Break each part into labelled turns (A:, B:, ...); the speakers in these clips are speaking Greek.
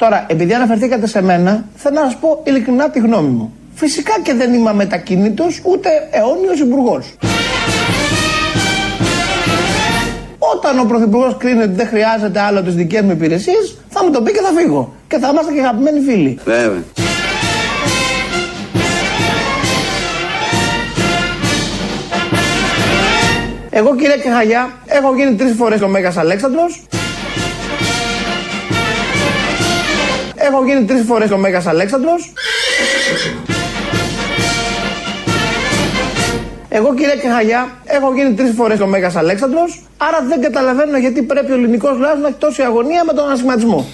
A: Τώρα, επειδή αναφερθήκατε σε μένα, θέλω να σας πω ειλικρινά τη γνώμη μου. Φυσικά και δεν είμαι μετακίνητο ούτε αιώνιος υπουργός. Όταν ο Πρωθυπουργός κρίνει ότι δεν χρειάζεται άλλο τις δικές μου υπηρεσίες, θα μου το πει και θα φύγω. Και θα είμαστε και αγαπημένοι φίλοι.
B: Βέβαια.
A: Εγώ κύριε Κεχαγιά, έχω γίνει τρεις φορές ο Μέγας Αλέξανδρος. Έχω γίνει τρεις φορές ο Μέγας Αλέξανδρος. Εγώ κύριε Κεχαγιά, έχω γίνει τρεις φορές ο Μέγας Αλέξανδρος. Άρα δεν καταλαβαίνω γιατί πρέπει ο ελληνικός λαός να έχει τόση αγωνία με τον ανασχηματισμό.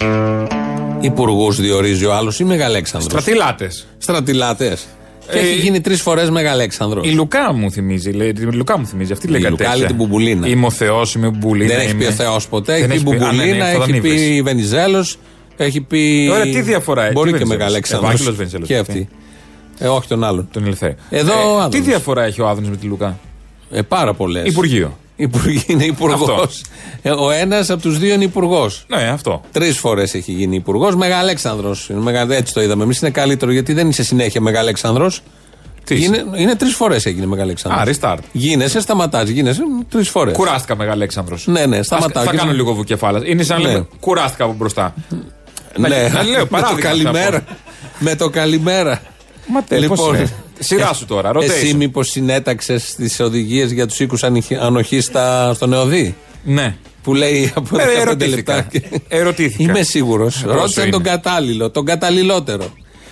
C: Υπουργούς διορίζει ο άλλος ή Μεγαλέξανδρο.
D: Στρατιλάτε.
C: Στρατιλάτε. Και
D: Ε,
C: έχει γίνει τρεις φορές Μεγαλέξανδρο.
D: Η Λουκά μου θυμίζει. Λέει, η Λουκά μου θυμίζει. Αυτή λέει
C: Η
D: κάτι
C: Λουκά
D: τέτοια.
C: λέει την Μπουμπουλίνα.
D: Είμαι ο Θεό, είμαι Μπουμπουλίνα.
C: Δεν έχει πει
D: είμαι-
C: ο Θεός ποτέ.
D: Δεν
C: Έχει πει
D: πει- α, ναι, ναι,
C: Μπουμπουλίνα,
D: θα τον
C: έχει
D: είπες.
C: πει Βενιζέλος, έχει πει.
D: Ωραία, τι διαφορά έχει,
C: Μπορεί
D: τι
C: και
D: Βενιζέλος.
C: Μεγαλέξανδρο.
D: Ευάγγελος Βενιζέλος,
C: Και
D: τι.
C: αυτή. Ε, όχι τον άλλον.
D: Τον Ελθέ.
C: Εδώ ο
D: ε, τι
C: Άδωνης.
D: διαφορά έχει ο Άδωνης με τη Λουκά.
C: Ε, πάρα πολλές.
D: Υπουργείο.
C: Υπουργοί είναι υπουργός.
D: Αυτό.
C: Ε, ο ένας από τους δύο είναι υπουργός.
D: Ναι, αυτό.
C: Τρεις φορές έχει γίνει υπουργός. Μεγαλέξανδρος. Έτσι το είδαμε. Εμείς είναι καλύτερο γιατί δεν είσαι συνέχεια Μεγαλέξανδρος.
D: Τι είσαι;
C: Είναι, είναι τρεις φορές έγινε Μεγαλέξανδρος.
D: Α, restart.
C: Γίνεσαι, σταματάς. Γίνεσαι τρεις φορές.
D: Κουράστηκα Μεγαλέξανδρος.
C: Ναι, ναι, σταματάω.
D: Θα
C: Και
D: κάνω
C: σε-
D: λίγο βουκεφάλας. Είναι σαν να
C: Ναι.
D: λέμε κουράστηκα από μπροστά.
C: Ναι,
D: Να λέω
C: με το
D: παράδειγμα
C: καλημέρα.
D: θα
C: με το καλημέρα.
D: Μα τε,
C: Λοιπόν,
D: πώς είναι. Σειρά σου τώρα, rotation.
C: Εσύ μήπως συνέταξες τις οδηγίες για τους οίκους ανοχής στο ΝεΟΔΗ.
D: Ναι.
C: Που λέει από
D: Ε,
C: 15
D: ερωτήθηκα.
C: λεπτά. και-
D: Ερωτήθηκα.
C: Είμαι σίγουρος.
D: πόσο
C: Ρώτησαν
D: είναι;
C: τον κατάλληλο, τον καταλληλότερο.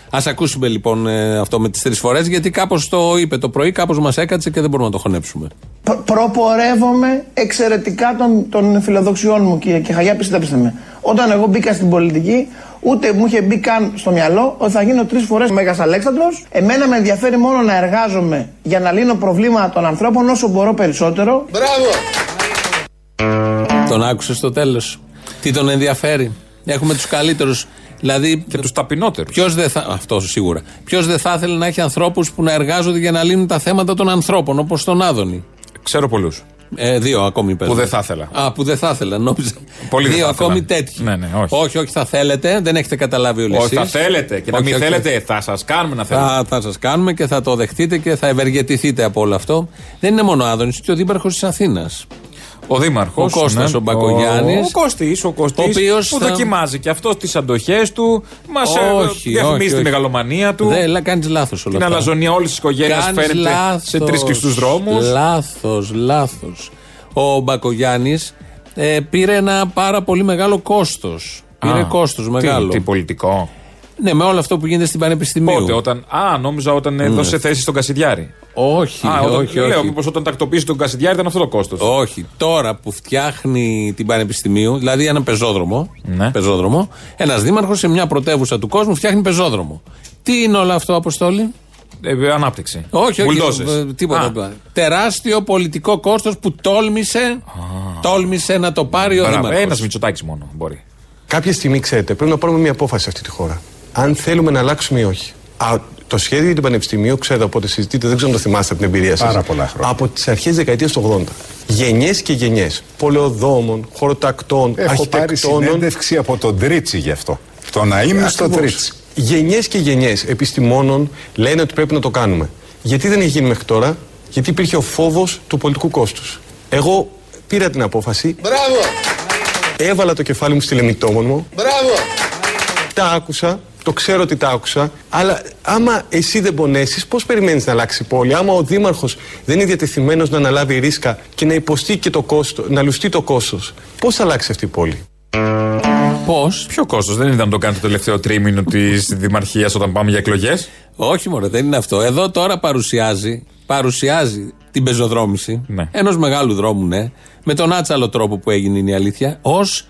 C: Α ακούσουμε λοιπόν ε, αυτό με τις τρεις φορές, γιατί κάπως το είπε το πρωί, κάπως μας έκατσε και δεν μπορούμε να το χωνέψουμε.
A: Προ- προπορεύομαι εξαιρετικά των, των φιλοδοξιών μου, κύριε Κεχαγιά, πιστέψτε με. Όταν εγώ μπήκα στην πολιτική, ούτε μου είχε μπει καν στο μυαλό ότι θα γίνω τρεις φορές Μέγας Αλέξανδρος. Εμένα με ενδιαφέρει μόνο να εργάζομαι για να λύνω προβλήματα των ανθρώπων όσο μπορώ περισσότερο.
C: Τον άκουσες στο τέλος. Τι τον ενδιαφέρει; Έχουμε τους καλύτερους. Δηλαδή,
D: Και τους ταπεινότερους.
C: Ποιος δεν θα. Αυτό σίγουρα. Ποιος δεν θα ήθελε να έχει ανθρώπους που να εργάζονται για να λύνουν τα θέματα των ανθρώπων, όπως τον Άδωνη;
D: Ξέρω πολλούς.
C: Ε, δύο ακόμη παίζουν.
D: δεν θα ήθελα.
C: Α, που δεν θα ήθελα. Νόμιζα.
D: Πολύ δεν
C: δύο
D: θα ήθελα.
C: ακόμη τέτοιοι.
D: Ναι, ναι, όχι.
C: όχι, όχι, θα θέλετε. Δεν έχετε καταλάβει όλοι
D: Όχι,
C: εσείς.
D: θα θέλετε. Και να
C: Όχι,
D: μην
C: όχι,
D: θέλετε, θα σας κάνουμε να θέλετε.
C: Θα, θα σας κάνουμε και θα το δεχτείτε και θα ευεργετηθείτε από όλο αυτό. Δεν είναι μόνο ο Άδωνη, και ο Δήμαρχος της Αθήνας.
D: Ο Δήμαρχος.
C: Ο Κώστας ο Μπακογιάννης.
D: Ο Κωστή, ο Κωστής,
C: Ο οποίος
D: που
C: θα-
D: δοκιμάζει και αυτό τις αντοχές του. Μας
C: Όχι,
D: διαφημίζει
C: όχι,
D: τη
C: όχι.
D: μεγαλομανία του.
C: Δεν κάνεις λάθος όλα
D: Την
C: αυτά.
D: αλαζονία όλης της οικογένειας
C: Κάνεις
D: φέρνεται σε
C: λάθος,
D: τρεις δρόμους.
C: Λάθος, λάθος. Ο Μπακογιάννης ε, πήρε ένα πάρα πολύ μεγάλο κόστος. Πήρε κόστος μεγάλο.
D: Τι, πολιτικό.
C: Ναι, με όλο αυτό που γίνεται στην Πανεπιστημίου.
D: Πότε, όταν. Α, νόμιζα όταν έδωσε θέση στον Κασιδιάρη.
C: Όχι,
D: Α, όταν,
C: όχι,
D: λέω,
C: όχι.
D: μήπω όταν τακτοποίησε τον Κασιδιάρη ήταν αυτό το κόστος.
C: Όχι, τώρα που φτιάχνει την Πανεπιστημίου, δηλαδή ένα πεζόδρομο,
D: Ναι.
C: πεζόδρομο ένας δήμαρχος σε μια πρωτεύουσα του κόσμου φτιάχνει πεζόδρομο. Τι είναι όλο αυτό, Αποστόλη;
D: Ε, ανάπτυξη.
C: Όχι, όχι.
D: Μπουλντόζες.
C: ε, Τίποτα.
D: Α,
C: Τεράστιο πολιτικό κόστος που τόλμησε, τόλμησε να το πάρει ο
D: μπράβο,
C: δήμαρχος.
D: Ένας Μητσοτάκης μόνο μπορεί.
E: Κάποια στιγμή, ξέρετε, πρέπει να πάρουμε μια απόφαση σε αυτή τη χώρα. Αν θέλουμε να αλλάξουμε ή όχι. Α, το σχέδιο για το Πανεπιστημίου, ξέρετε, από ό,τι συζητείτε, δεν ξέρω αν το θυμάστε από την εμπειρία σας.
B: Πάρα πολλά χρόνια.
E: Από τις αρχές δεκαετίας του 80. Γενιές και γενιές πολεοδόμων, χωροτακτών,
B: Έχω πάρει
E: αρχιτεκτόνων.
B: συνέντευξη από τον Τρίτσι γι' αυτό. Το να είμαι στο
E: Ακριβώς.
B: Τρίτσι.
E: Γενιές και γενιές επιστημόνων λένε ότι πρέπει να το κάνουμε. Γιατί δεν έχει γίνει μέχρι τώρα, Γιατί υπήρχε ο φόβος του πολιτικού κόστους. Εγώ πήρα την απόφαση.
F: Μπράβο!
E: Έβαλα το κεφάλι μου στη λεμιτόμονο.
F: Μπράβο!
E: Τα άκουσα. Το ξέρω ότι τα άκουσα. Αλλά άμα εσύ δεν πονέσεις, πώς περιμένεις να αλλάξει η πόλη; Άμα ο Δήμαρχος δεν είναι διατεθειμένος να αναλάβει ρίσκα και να υποστεί και το κόστο, να λουστεί το κόστος, πώς θα αλλάξει αυτή η πόλη;
C: Πώς;
D: Ποιο κόστος, δεν ήταν να το κάνει το τελευταίο τρίμηνο της Δημαρχίας όταν πάμε για εκλογές;
C: Όχι, μωρέ, δεν είναι αυτό. Εδώ τώρα παρουσιάζει, παρουσιάζει την πεζοδρόμηση
D: Ναι.
C: ενός μεγάλου δρόμου, ναι, με τον άτσαλο τρόπο που έγινε είναι η αλήθεια, ως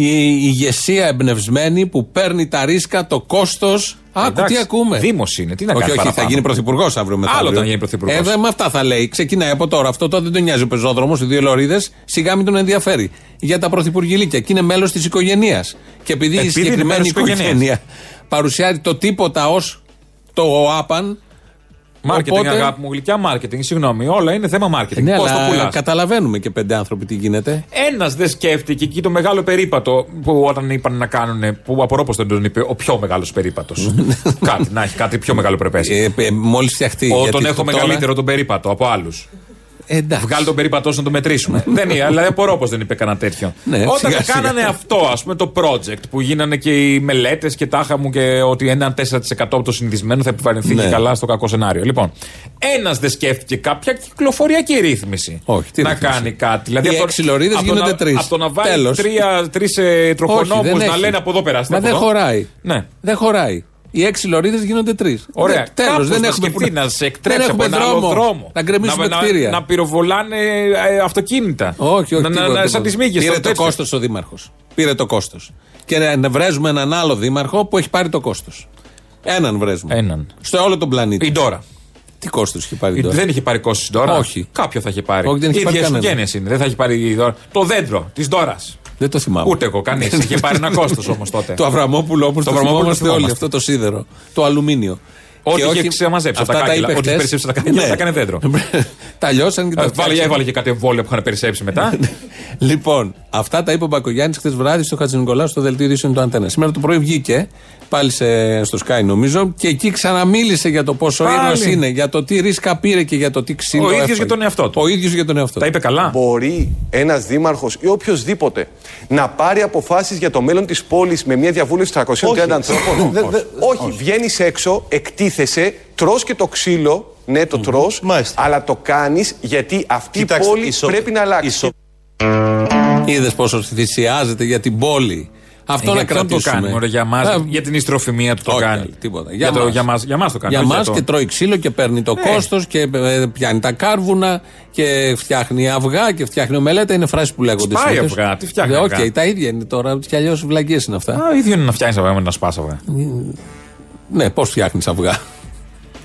C: η ηγεσία εμπνευσμένη που παίρνει τα ρίσκα, το κόστος. Άκου,
D: Εντάξει,
C: τι ακούμε.
D: Δήμος είναι, τι να
C: όχι,
D: κάνει
C: όχι,
D: παραπάνω.
C: θα γίνει πρωθυπουργός αύριο μεθαύριο.
D: Άλλο όταν γίνει πρωθυπουργός.
C: Ε, δε, με αυτά θα λέει. Ξεκινάει από τώρα. Αυτό τότε δεν τον νοιάζει ο πεζόδρομος, οι δύο λωρίδες. Σιγά μην τον ενδιαφέρει. Για τα πρωθυπουργηλίκια. Και είναι μέλος της οικογένειας. Και επειδή, η
D: Επειδή είναι
C: συγκεκριμένη
D: μέλος της οικογένειας.
C: οικογένεια παρουσιάζει το τίποτα ως το ΟΑΠΑΝ,
D: Μάρκετινγκ,
C: Οπότε-
D: αγάπη μου, γλυκιά μάρκετινγκ. Συγγνώμη, όλα είναι θέμα μάρκετινγκ.
C: Ναι,
D: Πώς το
C: αλλά
D: πουλάς;
C: καταλαβαίνουμε και πέντε άνθρωποι τι γίνεται.
D: Ένας δεν σκέφτηκε εκεί το μεγάλο περίπατο που όταν είπαν να κάνουν. που απορώ πως δεν τον είπε ο πιο μεγάλος περίπατος. κάτι, να έχει κάτι πιο μεγάλο πρεπέ.
C: Ε, ε, Μόλις φτιαχτεί.
D: Ό,
C: γιατί
D: τον έχω
C: το τώρα-
D: μεγαλύτερο τον περίπατο από άλλους.
C: Ε, εντάξει.
D: Βγάλει τον περίπατό σου να το μετρήσουμε. δεν είναι, αλλά απορώ πω δεν είπε κανένα τέτοιο.
C: Ναι,
D: Όταν
C: σιγά, σιγά.
D: κάνανε αυτό, ας πούμε, το project που γίνανε και οι μελέτες και τάχα μου και ότι ένα 4% από το συνηθισμένο θα επιβαρυνθεί
C: Ναι.
D: και καλά στο κακό σενάριο. Λοιπόν, ένας δεν σκέφτηκε κάποια κυκλοφοριακή ρύθμιση.
C: Όχι, τι
D: να
C: ρύθμιση;
D: κάνει κάτι. Δηλαδή,
C: Οι
D: από το-
C: έξι λωρίδες
D: από το
C: γίνονται
D: να-
C: τρεις.
D: Από το να βάλει
C: Τέλος.
D: τρεις
C: Όχι,
D: τροχονόμους
C: δεν
D: να
C: έχει.
D: λένε από εδώ περάστε.
C: Μα
D: από
C: δεν
D: εδώ.
C: χωράει.
D: Ναι.
C: Δεν χωράει. Οι έξι λωρίδες γίνονται τρεις.
D: Ωραία.
C: Τέλος.
D: Κάπως
C: Δεν
D: να
C: έχουμε
D: σκεφτεί να σε εκτρέψει
C: δεν
D: από
C: έχουμε
D: ένα άλλο
C: δρόμο.
D: δρόμο.
C: Να γκρεμίσουμε
D: να,
C: κτίρια.
D: να, να πυροβολάνε ε, αυτοκίνητα.
C: Όχι, όχι.
D: Να, να,
C: τίποτα,
D: να, σαν
C: τίποτα.
D: τις μύγες.
C: Πήρε το κόστος ο Δήμαρχος. Πήρε το κόστος. Και να- να βρέζουμε έναν άλλο Δήμαρχο που έχει πάρει το κόστος. Έναν βρέζουμε.
D: Έναν.
C: Στο όλο τον πλανήτη.
D: Η Ντόρα.
C: Τι κόστος έχει πάρει τώρα.
D: Δεν είχε πάρει κόστος η Ντόρα.
C: Όχι.
D: Κάποιο θα είχε πάρει.
C: Όχι, δεν είχε
D: Η
C: πάρει
D: ίδια
C: κανένα.
D: συγγένεια είναι. Δεν θα είχε πάρει η Ντόρα. Το δέντρο της Ντόρας.
C: Δεν το θυμάμαι.
D: Ούτε εγώ, κανείς. είχε πάρει ένα κόστος όμως τότε.
C: Το Αβραμόπουλο όμως το,
D: Αβραμόπουλο
C: θυμόμαστε
D: το
C: όλοι.
D: θυμόμαστε.
C: Αυτό το σίδερο. Το αλουμίνιο.
D: Ό,τι
C: Και
D: είχε
C: όχι-
D: ξεμαζέψει
C: αυτά
D: τα κάγκελα,
C: είπε
D: ό,τι
C: χτες.
D: περισσέψει τα κάγκελα, τα έκανε δέντρο.
C: τα λιώσαν και τα
D: Ε, Βάλε,
C: φτιάξαν.
D: έβαλε και κάτι εμβόλιο που είχαν περισσέψει μετά.
C: Λοιπόν, αυτά τα είπε ο Μπακογιάννης χθες βράδυ στο Χατζη Νικολάου στο δελτίο ειδήσεων του Αντένα. Σήμερα το πρωί βγήκε πάλι σε, στο Sky νομίζω και εκεί ξαναμίλησε για το πόσο
D: Πάλι.
C: ήρωας είναι, για το τι ρίσκα πήρε και για το τι ξύλο.
D: Ο ίδιος
C: έφαγε.
D: για τον εαυτό του.
C: Ο ίδιος για τον εαυτό
D: Τα
C: του.
D: είπε καλά.
E: Μπορεί ένας δήμαρχος ή οποιοδήποτε να πάρει αποφάσεις για το μέλλον της πόλης με μια διαβούλευση 330 ανθρώπων;
A: Δε- δε-
E: Όχι, βγαίνεις έξω, εκτίθεσαι, τρώ και το ξύλο. Ναι, το τρώ,
F: Μάλιστα.
E: αλλά το κάνεις γιατί αυτή
F: Κοιτάξτε,
E: η πόλη
F: ισο-
E: πρέπει να αλλάξει.
F: Ισο-
C: Είδες πόσο θυσιάζεται για την πόλη. Αυτό
D: Ε,
C: να
D: για ποιον το
C: κρατήσουμε.
D: κάνει, μωρέ, για μας,
C: Α,
D: για την ιστροφημία του το
C: όχι,
D: κάνει.
C: τίποτα.
D: Για, το, για, μας, για μας το κάνει.
C: Για
D: όχι
C: μας
D: το-
C: και τρώει ξύλο και παίρνει το
D: Ναι.
C: κόστος και ε, πιάνει τα κάρβουνα και φτιάχνει αυγά και φτιάχνει ομελέτα. Είναι φράσεις που λέγονται
D: Σπάει
C: συνήθως.
D: αυγά, τι φτιάχνει
C: Ε, Οκ,
D: αυγά.
C: τα ίδια είναι τώρα. Κι αλλιώς βλαγίε είναι αυτά.
D: Α, ίδιο είναι να φτιάχνεις αυγά με να σπάσει αυγά.
C: Ναι, πώς φτιάχνεις αυγά.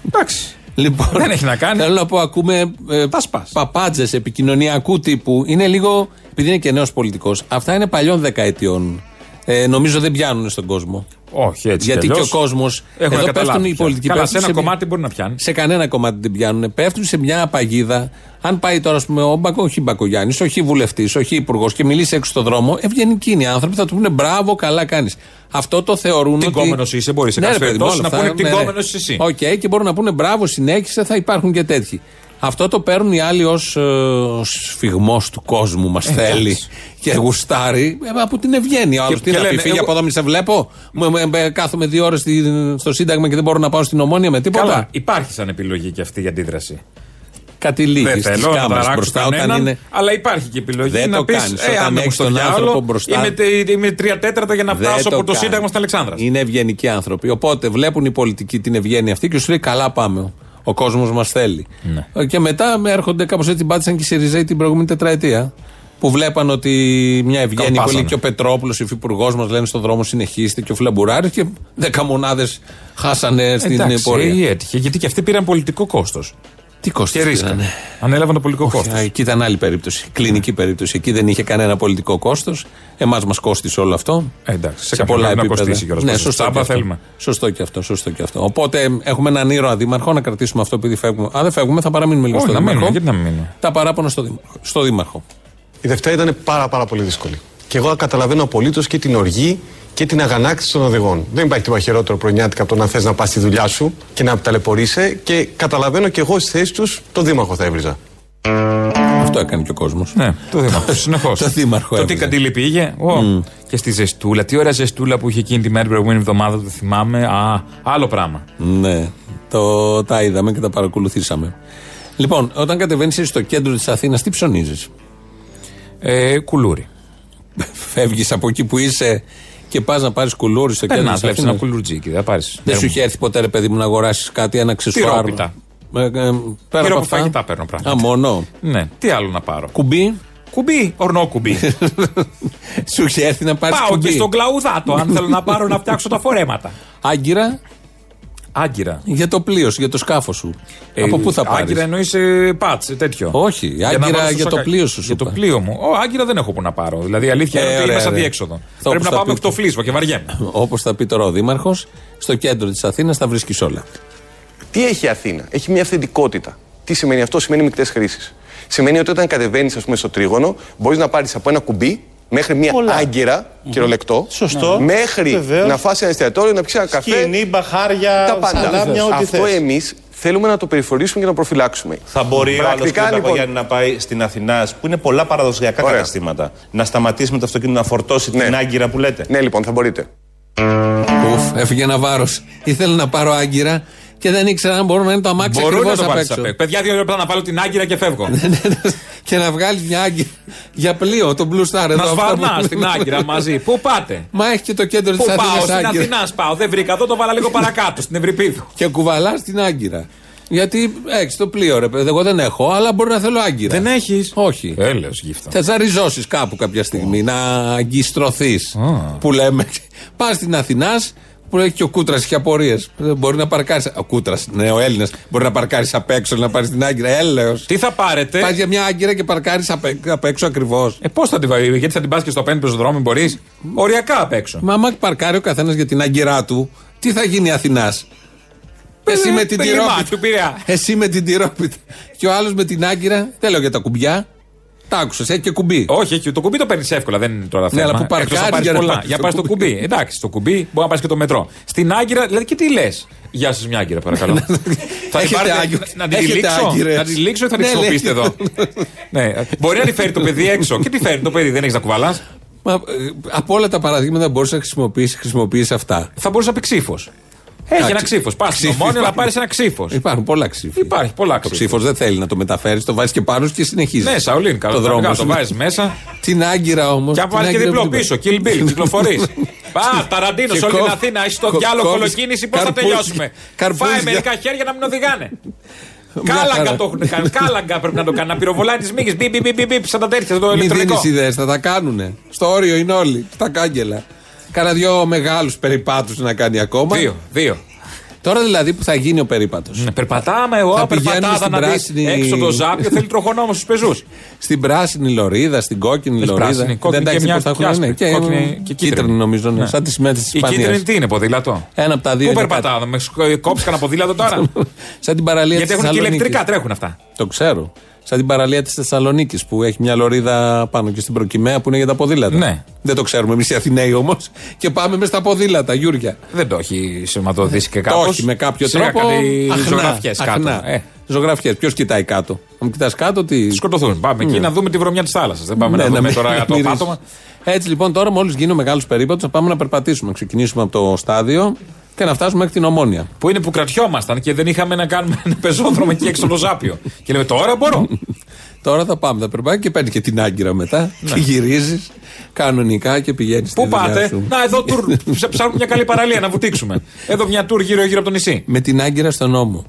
D: Εντάξει.
C: Λοιπόν,
D: Δεν έχει να κάνει.
C: Θέλω να πω, ακούμε ε,
D: Τα σπάς.
C: παπάντζες επικοινωνιακού τύπου. Είναι λίγο, επειδή είναι και νέος πολιτικός, αυτά είναι παλιών δεκαετιών. Ε, νομίζω δεν πιάνουν στον κόσμο.
D: Όχι, έτσι.
C: Γιατί
D: κι
C: και ο
D: αλλιώς.
C: κόσμος.
D: Έχουν
C: Εδώ
D: καταλάβει
C: πέφτουν οι
D: πια.
C: πολιτικοί.
D: Καλά,
C: πέφτουν
D: σε ένα
C: μια-
D: κομμάτι μπορεί να πιάνει.
C: Σε κανένα κομμάτι δεν πιάνουν. Πέφτουν σε μια παγίδα. Αν πάει τώρα, ας πούμε, ο Μπακο, όχι Μπακογιάννης, όχι βουλευτής, όχι υπουργός και μιλήσει έξω στον δρόμο, ευγενικοί οι άνθρωποι θα του πούνε μπράβο, καλά κάνεις. Αυτό το θεωρούν.
D: Τι
C: ότι...
D: κόμενος είσαι, μπορείς σε
C: Ναι,
D: κάποιες
C: ρε παιδί μου,
D: περιπτώσεις
C: όλα
D: να
C: αυτά,
D: πούνε τι
C: ναι, ναι.
D: κόμενος είσαι εσύ.
C: Οκ, και μπορούν να πούνε μπράβο, συνέχισε, θα υπάρχουν και τέτοιοι. Αυτό το παίρνουν οι άλλοι ως ε, σφιγμός του κόσμου, μας θέλει και γουστάρει ε, από την ευγένεια. Ο άλλος
D: Και-
C: τι
D: και
C: να πει,
D: λένε,
C: φύγει
D: εγώ-
C: από εδώ, μη σε βλέπω. Μου- μου- με- Κάθομαι δύο ώρες στο Σύνταγμα και δεν μπορώ να πάω στην Ομόνια με τίποτα.
D: Καλά, υπάρχει σαν επιλογή και αυτή η αντίδραση.
C: Κάτι λίγη
D: Δεν
C: στι
D: θέλω να
C: κάμερε
D: ταράξω
C: μπροστά
D: κανέναν,
C: όταν είναι.
D: αλλά υπάρχει και επιλογή
C: Δεν
D: να
C: το
D: πεις,
C: κάνεις.
D: ε,
C: Όταν
D: αν
C: έχεις
D: στο
C: τον
D: διάλογο,
C: άνθρωπο μπροστά.
D: Είμαι, τε- είμαι τρία τέταρτα για να
C: Δεν
D: φτάσω
C: το
D: από το
C: κάνεις.
D: Σύνταγμα στην Αλεξάνδρας.
C: Είναι ευγενικοί άνθρωποι. Οπότε βλέπουν οι πολιτικοί την ευγένεια αυτή και σου λέει καλά πάμε. Ο κόσμος μας θέλει.
D: Ναι.
C: Και μετά έρχονται κάπως έτσι πάτησαν και οι Σιριζέοι την προηγούμενη τετραετία. Που βλέπαν ότι μια ευγένεια που
D: Καλπάσανε.
C: λέει και ο Πετρόπουλος, ο υφυπουργός μας λένε στον δρόμο συνεχίστε και ο Φλαμπουράρη και δέκα μονάδες χάσανε στην
D: Εντάξει,
C: πορεία.
D: ε, έτυχε, γιατί και αυτοί πήραν πολιτικό κόστος.
C: Τι κόστος
D: Και ρίσκα. Ανέλαβαν το πολιτικό κόστος.
C: Εκεί ήταν άλλη περίπτωση. Κλινική περίπτωση. Εκεί δεν είχε κανένα πολιτικό κόστος. Εμάς μας κόστησε όλο αυτό.
D: εντάξει, σε
C: σε
D: κάποιον
C: πολλά
D: πρέπει να
C: επίπεδα.
D: κοστίσει κιόλας.
C: Ναι,
D: Πόσο
C: σωστό
D: τσάμπα
C: και αυτό.
D: θέλουμε.
C: Σωστό και αυτό. Σωστό και αυτό. Οπότε έχουμε έναν ήρωα δήμαρχο να κρατήσουμε αυτό επειδή φεύγουμε. Αν δεν φεύγουμε, θα παραμείνουμε λίγο
D: Όχι,
C: στο
D: να
C: δήμαρχο.
D: μείνουμε, γιατί να μην μείνουμε;
C: Τα παράπονα στο δήμαρχο. Στο δήμαρχο.
E: Η Δευτέρα ήταν πάρα, πάρα πολύ δύσκολη. Και εγώ καταλαβαίνω απολύτως και την οργή και την αγανάκτηση των οδηγών. Δεν υπάρχει τίποτα χειρότερο πρωινιάτικα από το να θες να πας στη δουλειά σου και να ταλαιπωρείσαι. Και καταλαβαίνω και εγώ στη θέση τους τον Δήμαρχο θα έβριζα.
C: Αυτό έκανε και ο κόσμος.
D: Ναι, το δήμαρχο. Συνεχώς.
C: Το δήμαρχο
D: Το τι
C: έβριζε.
D: καντήλι πήγε. Ω, Και στη ζεστούλα. Τι ωραία ζεστούλα που είχε εκείνη τη μέρα την προηγούμενη εβδομάδα, το θυμάμαι. Α, άλλο πράγμα.
C: Ναι, το, τα είδαμε και τα παρακολουθήσαμε. Λοιπόν, όταν κατεβαίνεις στο κέντρο της Αθήνας, τι ψωνίζεις;
D: Ε, κουλούρι.
C: Φεύγεις από εκεί που είσαι και πας να πάρεις κουλούρι στο κέντρο
D: Περνάς,
C: της
D: βλέπεις ένα
C: Αθήνας.
D: κουλουρτζίκι. Δεν πάρεις.
C: Δεν σου είχε έρθει ποτέ, ρε παιδί μου, να αγοράσεις κάτι, ένα αξεσουάρ.
D: Τυρόπιτα.
C: Ε, ε, πέρα από
D: από
C: αυτά.
D: φαγητά παίρνω πράγματα.
C: Α, μόνο.
D: Ναι, τι άλλο να πάρω.
C: Κουμπί.
D: Κουμπί, ορνό κουμπί.
C: Σου είχε έρθει να πάρεις
D: Πάω
C: κουμπί.
D: και στον κλαουδάτο αν θέλω να πάρω να φτιάξω τα φορέματα.
C: Άγκυρα
D: Άγκυρα.
C: για το πλοίο σου, για το σκάφος σου.
D: Ε,
C: από πού θα πάρεις;
D: Άγκυρα εννοείς πατς, τέτοιο.
C: Όχι,
D: Για να
C: άγκυρα
D: βάλω στο
C: για το
D: σακάκι.
C: πλοίο σου, σου
D: Για το
C: είπα.
D: πλοίο μου. Ω, άγκυρα δεν έχω που να πάρω. Δηλαδή η αλήθεια
C: Ε,
D: είναι ότι
C: ωραία,
D: είμαι σαν
C: ωραία.
D: διέξοδο.
C: Αυτό
D: Πρέπει
C: όπως
D: να
C: θα
D: πάω μέχρι
C: πείτε.
D: το φλίσμα και βαριέμαι.
C: Όπως θα πει τώρα ο Δήμαρχος, στο κέντρο της Αθήνας θα βρίσκεις όλα.
E: Τι έχει η Αθήνα, έχει μια αυθεντικότητα. Τι σημαίνει αυτό, σημαίνει μεικτές χρήσεις. Σημαίνει ότι όταν κατεβαίνεις, ας πούμε, στο τρίγωνο, μπορείς να πάρεις από ένα κουμπί μέχρι μια
F: Πολλά.
E: άγκυρα, κυριολεκτό,
F: Σωστό.
E: μέχρι
F: Βεβαίως.
E: να φάσει ένα εστιατόριο, να πιει ένα καφέ.
F: Σκηνή, μπαχάρια,
E: τα πάντα.
F: σαλάμια, ό,τι
E: Αυτό
F: θες.
E: εμείς θέλουμε να το περιφορήσουμε και να προφυλάξουμε.
F: Θα μπορεί ο άλλος
E: Πρακτικά,
F: κύριε
E: λοιπόν,
F: Παπαγιάννη να πάει στην Αθηνά, που είναι πολλά παραδοσιακά
E: Ωραία.
F: καταστήματα, να σταματήσει με το αυτοκίνητο να φορτώσει
E: Ναι.
F: την άγκυρα που λέτε.
E: Ναι, λοιπόν, θα μπορείτε.
C: Ουφ, έφυγε ένα βάρος. Ήθελε να πάρω άγκυρα και δεν ήξερα αν μπορώ να είναι το αμάξι
D: Μπορώ να
C: ακριβώς
D: το
C: απ'
D: βάλει
C: έξω.
D: απ' έξω. Παιδιά, δύο λεπτά να βάλω την άγκυρα και φεύγω.
C: και να βγάλει μια άγκυρα για πλοίο, το Blue Star. εδώ,
D: να
C: αυτά
D: σβαρνάς
C: που-
D: στην άγκυρα μαζί. Πού πάτε;
C: Μα έχει και το κέντρο
D: Πού
C: τη
D: πάω,
C: Αθήνας
D: στην
C: άγκυρα.
D: Αθηνάς πάω. Δεν βρήκα εδώ, το βάλα λίγο παρακάτω, στην Ευρυπίδου.
C: Και κουβαλάς την άγκυρα. Γιατί έχει το πλοίο, ρε παιδί. Εγώ δεν έχω, αλλά μπορεί να θέλω άγκυρα.
D: Δεν έχεις;
C: Όχι.
D: Έλεω γύφτα.
C: Θε να ριζώσει κάπου κάποια στιγμή, να αγκιστρωθείς. Που λέμε. Πας στην Αθηνάς, που έχει και ο Κούτρας έχει απορίες. Μπορεί να παρκάρει. Ο Κούτρας, ναι, ο Έλληνας. Μπορεί να παρκάρεις απ' έξω, να πάρεις την άγκυρα. Έλεος.
D: Τι θα πάρετε;
C: Πας για μια άγκυρα και παρκάρεις απ' έξω- απ' έξω ακριβώς.
D: Ε, πώς θα την βάλει, γιατί θα την πας και στο πέντε πεζοδρόμιο μπορείς; Οριακά απ' έξω.
C: Μα άμα παρκάρει ο καθένας για την άγκυρά του, τι θα γίνει Αθηνάς; Εσύ με την
D: το λιμάνι
C: τυρόπιτα.
D: του Πειραιά.
C: Εσύ με την τυρόπιτα. Και ο άλλος με την άγκυρα. Δεν λέω για τα κουμπιά. Τα άκουσες, έχει και κουμπί.
D: Όχι, έχει, το κουμπί το παίρνεις εύκολα, δεν είναι τώρα
C: Ναι,
D: θέμα.
C: αλλά που παρκάρει
D: Εκτός να πάρεις
C: για να
D: πολλά.
C: πάρεις
D: Για
C: το
D: πα στο
C: κουμπί.
D: κουμπί. Εντάξει, στο κουμπί μπορεί να πα και το μετρό. Στην άγκυρα, δηλαδή και τι λες; Γεια σας, μια άγκυρα, παρακαλώ. θα την
C: Έχετε
D: πάρετε,
C: άγκυρα-
D: να την
C: έχετε
D: τυλίξω.
C: άγκυρες.
D: Να την τυλίξω ή θα την
C: Ναι,
D: χρησιμοποιήσετε
C: λέει.
D: εδώ; ναι. Μπορεί να τη φέρει το παιδί έξω. Και τι φέρνει το παιδί, δεν έχεις να κουβαλάς;
C: Μα, ε, από όλα τα παραδείγματα που μπορούσε να χρησιμοποιήσεις, χρησιμοποιήσει αυτά.
D: Θα μπορούσε να πει ξύφος. Έχει
C: Εντάξει.
D: ένα ξύφος. Πας στο
C: Ξύφι
D: μόνιο να
C: υπάρχουν.
D: πάρεις ένα ξύφος.
C: Υπάρχουν πολλά ξύφη.
D: Υπάρχει πολλά
C: Το
D: ξύφη.
C: ξύφος δεν θέλει να το μεταφέρεις, το βάζεις και πάνω σου και συνεχίζεις.
D: Ναι, Σαουλίν, καλό
C: το δρόμο.
D: Το
C: σου.
D: βάζεις μέσα.
C: Την άγκυρα όμως.
D: Και αν βάλει και διπλό πίσω, kill bill, κυκλοφορεί. Α, ταραντίνος
C: Και
D: σε όλη την
C: κόβ-
D: Αθήνα, έχεις το
C: κο-
D: διάλογο
C: κόβεις
D: κολοκίνηση, πώς θα
C: καρπούζια.
D: τελειώσουμε;
C: Καρπούζια.
D: Φάει μερικά χέρια να μην οδηγάνε.
C: Μια χαρά.
D: Κάλαγκα το έχουν κάνει. Κάλαγκα πρέπει να το κάνει. Να πυροβολάει τις μύγες. Μπι, μπι, μπι, μπι, μπι, σαν τα τέτοια το
C: Μην
D: ηλεκτρονικό.
C: δίνει ιδέες, θα τα κάνουνε. Στο όριο είναι όλοι. Στα κάγκελα. Κάνα δυο μεγάλους περιπάτους να κάνει ακόμα.
D: Δύο, δύο.
C: Τώρα δηλαδή που θα γίνει ο περίπατος.
D: Ναι, Περπατάμε εγώ,
C: Θα πηγαίνουμε
D: περπατάδα
C: στην
D: να δεις
C: πράσινη-
D: έξω το ζάπιο. Θέλει τροχονόμο στους πεζούς.
C: Στην πράσινη λωρίδα, στην κόκκινη
D: Έχει
C: λωρίδα.
D: πράσινη, κόκκινη
C: δεν
D: και
C: τα
D: μια
C: έχεις πώς τα
D: και
C: έχουν, ναι,
D: άσπρη.
C: και,
D: Κόκκινη
C: και
D: και
C: κίτρινη
D: κίτρινη.
C: νομίζω, ναι.
D: Ναι.
C: σαν τη σημαία της
D: Η κίτρινη
C: Ισπανία.
D: τι είναι, ποδήλατο;
C: Ένα από τα δύο
D: Πού
C: είναι
D: περπατάω, με σκο- κόψεις κανένα ποδήλατο τώρα;
C: κάτι. Σαν την παραλία
D: Γιατί
C: της
D: έχουν και
C: Θεσσαλονίκης.
D: ηλεκτρικά, τρέχουν αυτά.
C: Το ξέρω. Σαν την παραλία της Θεσσαλονίκης που έχει μια λωρίδα πάνω και στην προκυμαία που είναι για τα ποδήλατα.
D: Ναι.
C: Δεν το ξέρουμε εμείς οι Αθηναίοι όμως. Και πάμε μες στα ποδήλατα, Γιούρια.
D: Δεν το έχει σηματοδοτήσει και
C: Το
D: κάπω.
C: όχι με κάποιο τρόπο.
D: Κάτι
C: αχνά,
D: ζωγραφιές κάτω.
C: αχνά.
D: Ε,
C: Ζωγραφιές. Ποιος κοιτάει κάτω; Αν κοιτάς κάτω, τι.
D: σκοτωθούν. Πάμε εκεί να δούμε τη βρωμιά της θάλασσας. Δεν πάμε
C: Ναι,
D: να δούμε
C: μην-
D: τώρα το
C: μην
D: πάτωμα.
C: Έτσι λοιπόν τώρα μόλις γίνει ο μεγάλο περίπατο θα πάμε να περπατήσουμε. Να ξεκινήσουμε από το στάδιο και να φτάσουμε μέχρι την ομόνια.
D: Που είναι που κρατιόμασταν και δεν είχαμε να κάνουμε ένα πεζόδρομο εκεί έξω από το Ζάπιο. Και λέμε τώρα μπορώ.
C: Τώρα θα πάμε, θα περπάει και παίρνει και την άγκυρα μετά και γυρίζεις κανονικά και πηγαίνεις στη
D: Ναι. Πού
C: δουλειά
D: πάτε,
C: σου.
D: Να, εδώ τουρ. Ψ- Ψάχνουμε μια καλή παραλία να βουτήξουμε. Εδώ μια τουρ γύρω-γύρω από το νησί.
C: Με την άγκυρα στον νόμο.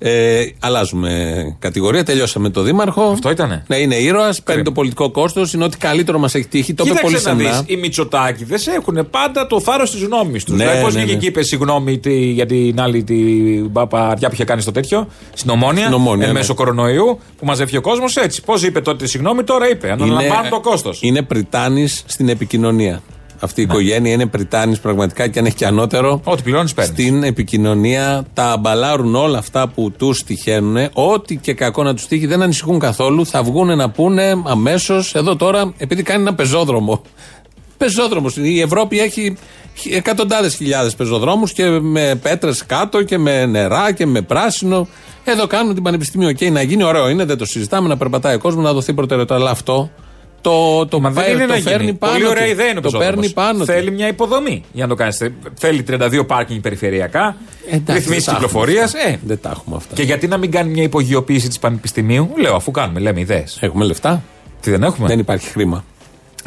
C: Ε, αλλάζουμε κατηγορία, τελειώσαμε το δήμαρχο.
D: Αυτό ήτανε;
C: Ναι, είναι ήρωας, παίρνει το πολιτικό κόστος, είναι ό,τι καλύτερο μας έχει τύχει. Το είπε πολύ
D: Κοίταξε να
C: σεμνά.
D: δεις. Οι Μητσοτάκηδε έχουν πάντα το θάρρος της γνώμης τους.
C: Ναι,
D: δηλαδή, πώς
C: ναι,
D: βγήκε
C: ναι.
D: και είπες συγγνώμη τι- για την άλλη την παπαριά που είχε κάνει στο τέτοιο, στην Ομόνια,
C: Στην Ομόνια,
D: εν
C: ναι.
D: μέσω κορονοϊού, που μαζεύει ο κόσμος έτσι. Πώς είπε τότε συγγνώμη, τώρα είπε. Αναλαμβάνουν το κόστος.
C: Είναι πριτάνης στην επικοινωνία. Αυτή η οικογένεια είναι πρυτάνεις πραγματικά και αν έχει και ανώτερο.
D: Ό,τι πληρώνεις, παίρνεις.
C: Στην επικοινωνία τα αμπαλάρουν όλα αυτά που τους τυχαίνουν. Ό,τι και κακό να τους τύχει δεν ανησυχούν καθόλου. Θα βγουν να πούνε αμέσως εδώ τώρα, επειδή κάνει ένα πεζόδρομο. Πεζόδρομος. Η Ευρώπη έχει εκατοντάδες χιλιάδες πεζοδρόμους και με πέτρες κάτω και με νερά και με πράσινο. Εδώ κάνουν την πανεπιστημίου. Οκ, να γίνει ωραίο είναι, δεν το συζητάμε, να περπατάει ο κόσμος, να δοθεί προτεραιότητα. Αλλά αυτό το, το,
D: Μα δεν
C: παίρνει-
D: είναι
C: το
D: να
C: φέρνει
D: γίνει.
C: πάνω.
D: Πολύ ωραία
C: του.
D: ιδέα είναι ο
C: Το
D: πεζόδρομος.
C: παίρνει πάνω. του.
D: Θέλει μια υποδομή για να το κάνεις. Θέλει 32 πάρκινγκ περιφερειακά,
C: Εντάξει,
D: ρυθμίσεις
C: δεν τα έχουμε
D: κυκλοφορίας.
C: αυτά.
D: Ε,
C: Δεν τα έχουμε αυτά.
D: και γιατί να μην κάνει μια υπογειοποίηση της Πανεπιστημίου, λέω αφού κάνουμε, λέμε ιδέες.
C: Έχουμε λεφτά.
D: Τι δεν έχουμε;
C: Δεν υπάρχει χρήμα.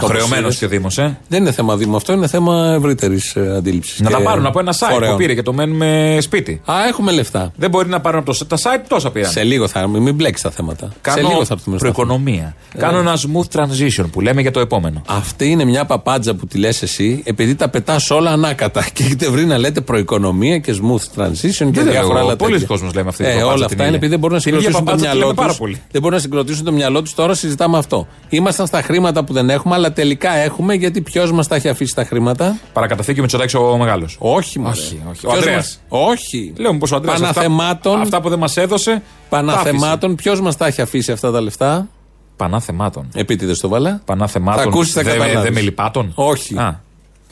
D: Χρεωμένος
C: Όπως
D: και ο Δήμος, ε.
C: Δεν είναι θέμα Δήμου αυτό, είναι θέμα ευρύτερης αντίληψης.
D: Να τα πάρουν από ένα site που πήρε και το μένουμε σπίτι.
C: Α, έχουμε λεφτά.
D: Δεν μπορεί να πάρουν από το, τα site τόσα πήραν.
C: Σε λίγο θα μην μπλέξεις τα θέματα. σε
D: Κάνω
C: λίγο θα έρθουμε στα θέματα.
D: προοικονομία. Κάνω ένα smooth transition που λέμε για το επόμενο.
C: Αυτή είναι μια παπάντζα που τη λες εσύ, επειδή τα πετάς όλα ανάκατα. Και έχετε βρει να λέτε προοικονομία και smooth transition και
D: Δεν λέω
C: διάφορα
D: εγώ,
C: άλλα
D: πολλοί
C: τέτοια.
D: κόσμος λέμε αυτή την
C: ε,
D: παπάντζα
C: Όλα
D: την
C: αυτά είναι
D: ίδια.
C: επειδή δεν μπορούν να
D: Την ίδια
C: συγκροτήσουν το
D: παπάντζα τη
C: μυαλό
D: λέμε πάρα
C: τους.
D: πολύ.
C: Δεν μπορούν να συγκροτήσουν το μυαλό τους. Τώρα συζητάμε αυτό. Ήμασταν στα χρήματα που δεν έχουμε, αλλά αλλά τελικά έχουμε γιατί ποιος μας τα έχει αφήσει τα χρήματα;
D: Παρακαταθήκη ο Μητσοτάκης ο μεγάλος.
C: Όχι, μωρέ.
D: Όχι, όχι. Ο
C: Ποιος
D: Ανδρέας.
C: μας- Όχι.
D: Λέω μου πως ο Αντρέα.
C: Παναθεμάτων.
D: Αυτά, αυτά που δεν μας έδωσε.
C: Παναθεμάτων. Ποιος μας τα έχει αφήσει αυτά τα λεφτά;
D: Παναθεμάτων.
C: Επίτηδες το βάλα.
D: Παναθεμάτων.
C: Θα ακούσεις, θα
D: Δεν-
C: καταλάβεις.
D: Δεν με λυπάτων.
C: Όχι.
D: Α,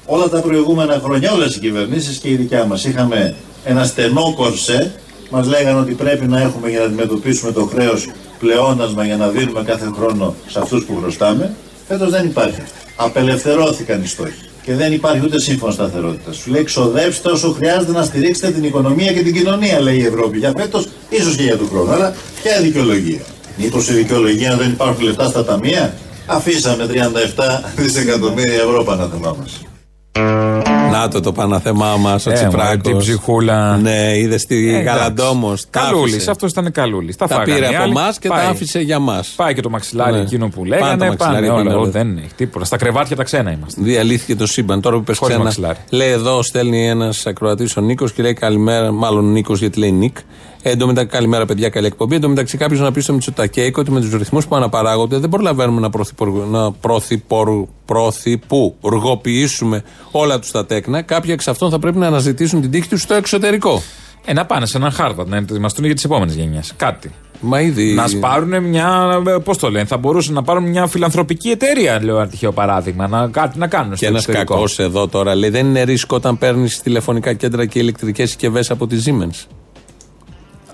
G: Όλα τα προηγούμενα χρόνια, όλες οι κυβερνήσεις και η δικιά μας είχαμε ένα στενό κορσέ. Μας λέγανε ότι πρέπει να έχουμε για να αντιμετωπίσουμε το χρέος πλεόνασμα για να δίνουμε κάθε χρόνο σε αυτούς που χρωστάμε. Φέτος δεν υπάρχει. Απελευθερώθηκαν οι στόχοι. Και δεν υπάρχει ούτε σύμφωνο σταθερότητας. Σου λέει ξοδέψτε όσο χρειάζεται να στηρίξετε την οικονομία και την κοινωνία, λέει η Ευρώπη. Για φέτος, ίσως και για του χρόνου. Αλλά ποια δικαιολογία. Μήπως η δικαιολογία δεν υπάρχουν λεφτά στα ταμεία; Αφήσαμε 37 δισεκατομμύρια ευρώ παναθεμά μα.
C: Να το το παναθεμά μας, ο
D: Ε, μωρέ,
C: Τσιπράκο.
D: την ψυχούλα.
C: Ναι, είδες τη
D: Ε,
C: Γαλαντόμο.
D: Καλούλης, αυτός ήταν καλούλης. Τα,
C: Τα
D: φάγανε
C: πήρε
D: οι
C: από
D: άλλοι.
C: εμάς και τα
D: Πάει.
C: άφησε για μας.
D: Πάει και το μαξιλάρι
C: Ναι.
D: εκείνο που
C: Πάνε το
D: λέγανε.
C: μαξιλάρι
D: Πάνε
C: εκείνο,
D: όλα.
C: ναι.
D: Δεν έχει τίποτα. Στα κρεβάτια τα ξένα είμαστε.
C: Διαλύθηκε το σύμπαν. Τώρα που πες
D: Χωρίς
C: ξένα.
D: μαξιλάρι.
C: Λέει εδώ, στέλνει ένας ακροατής ο Νίκος και λέει καλημέρα. Μάλλον Νίκος γιατί λέει Νίκ. Ε, εν τω μεταξύ, καλημέρα παιδιά, καλή εκπομπή. Εν τω μεταξύ, κάποιος να πει στο Μητσοτακέικο ότι με τους ρυθμούς που αναπαράγονται δεν προλαβαίνουμε να, πρωθυπουργ- να πρωθυπορ- πρωθυπουργοποιήσουμε όλα τους τα τέκνα. Κάποιοι εξ αυτών θα πρέπει να αναζητήσουν την τύχη τους στο εξωτερικό.
D: Ε, να πάνε σε έναν Χάρβαρντ να ετοιμαστούν για τις επόμενες γενιές. Κάτι.
C: Μα ήδη.
D: Να σπάρουν μια. Πώς το λένε, θα μπορούσαν να πάρουν μια φιλανθρωπική εταιρεία, λέω ένα τυχαίο παράδειγμα. Να, κάτι να κάνουν
C: Και
D: στο
C: ένας
D: εξωτερικό.
C: κακός εδώ τώρα λέει: Δεν είναι ρίσκο όταν παίρνεις τηλεφωνικά κέντρα και ηλεκτρικές συσκευές από τη Siemens.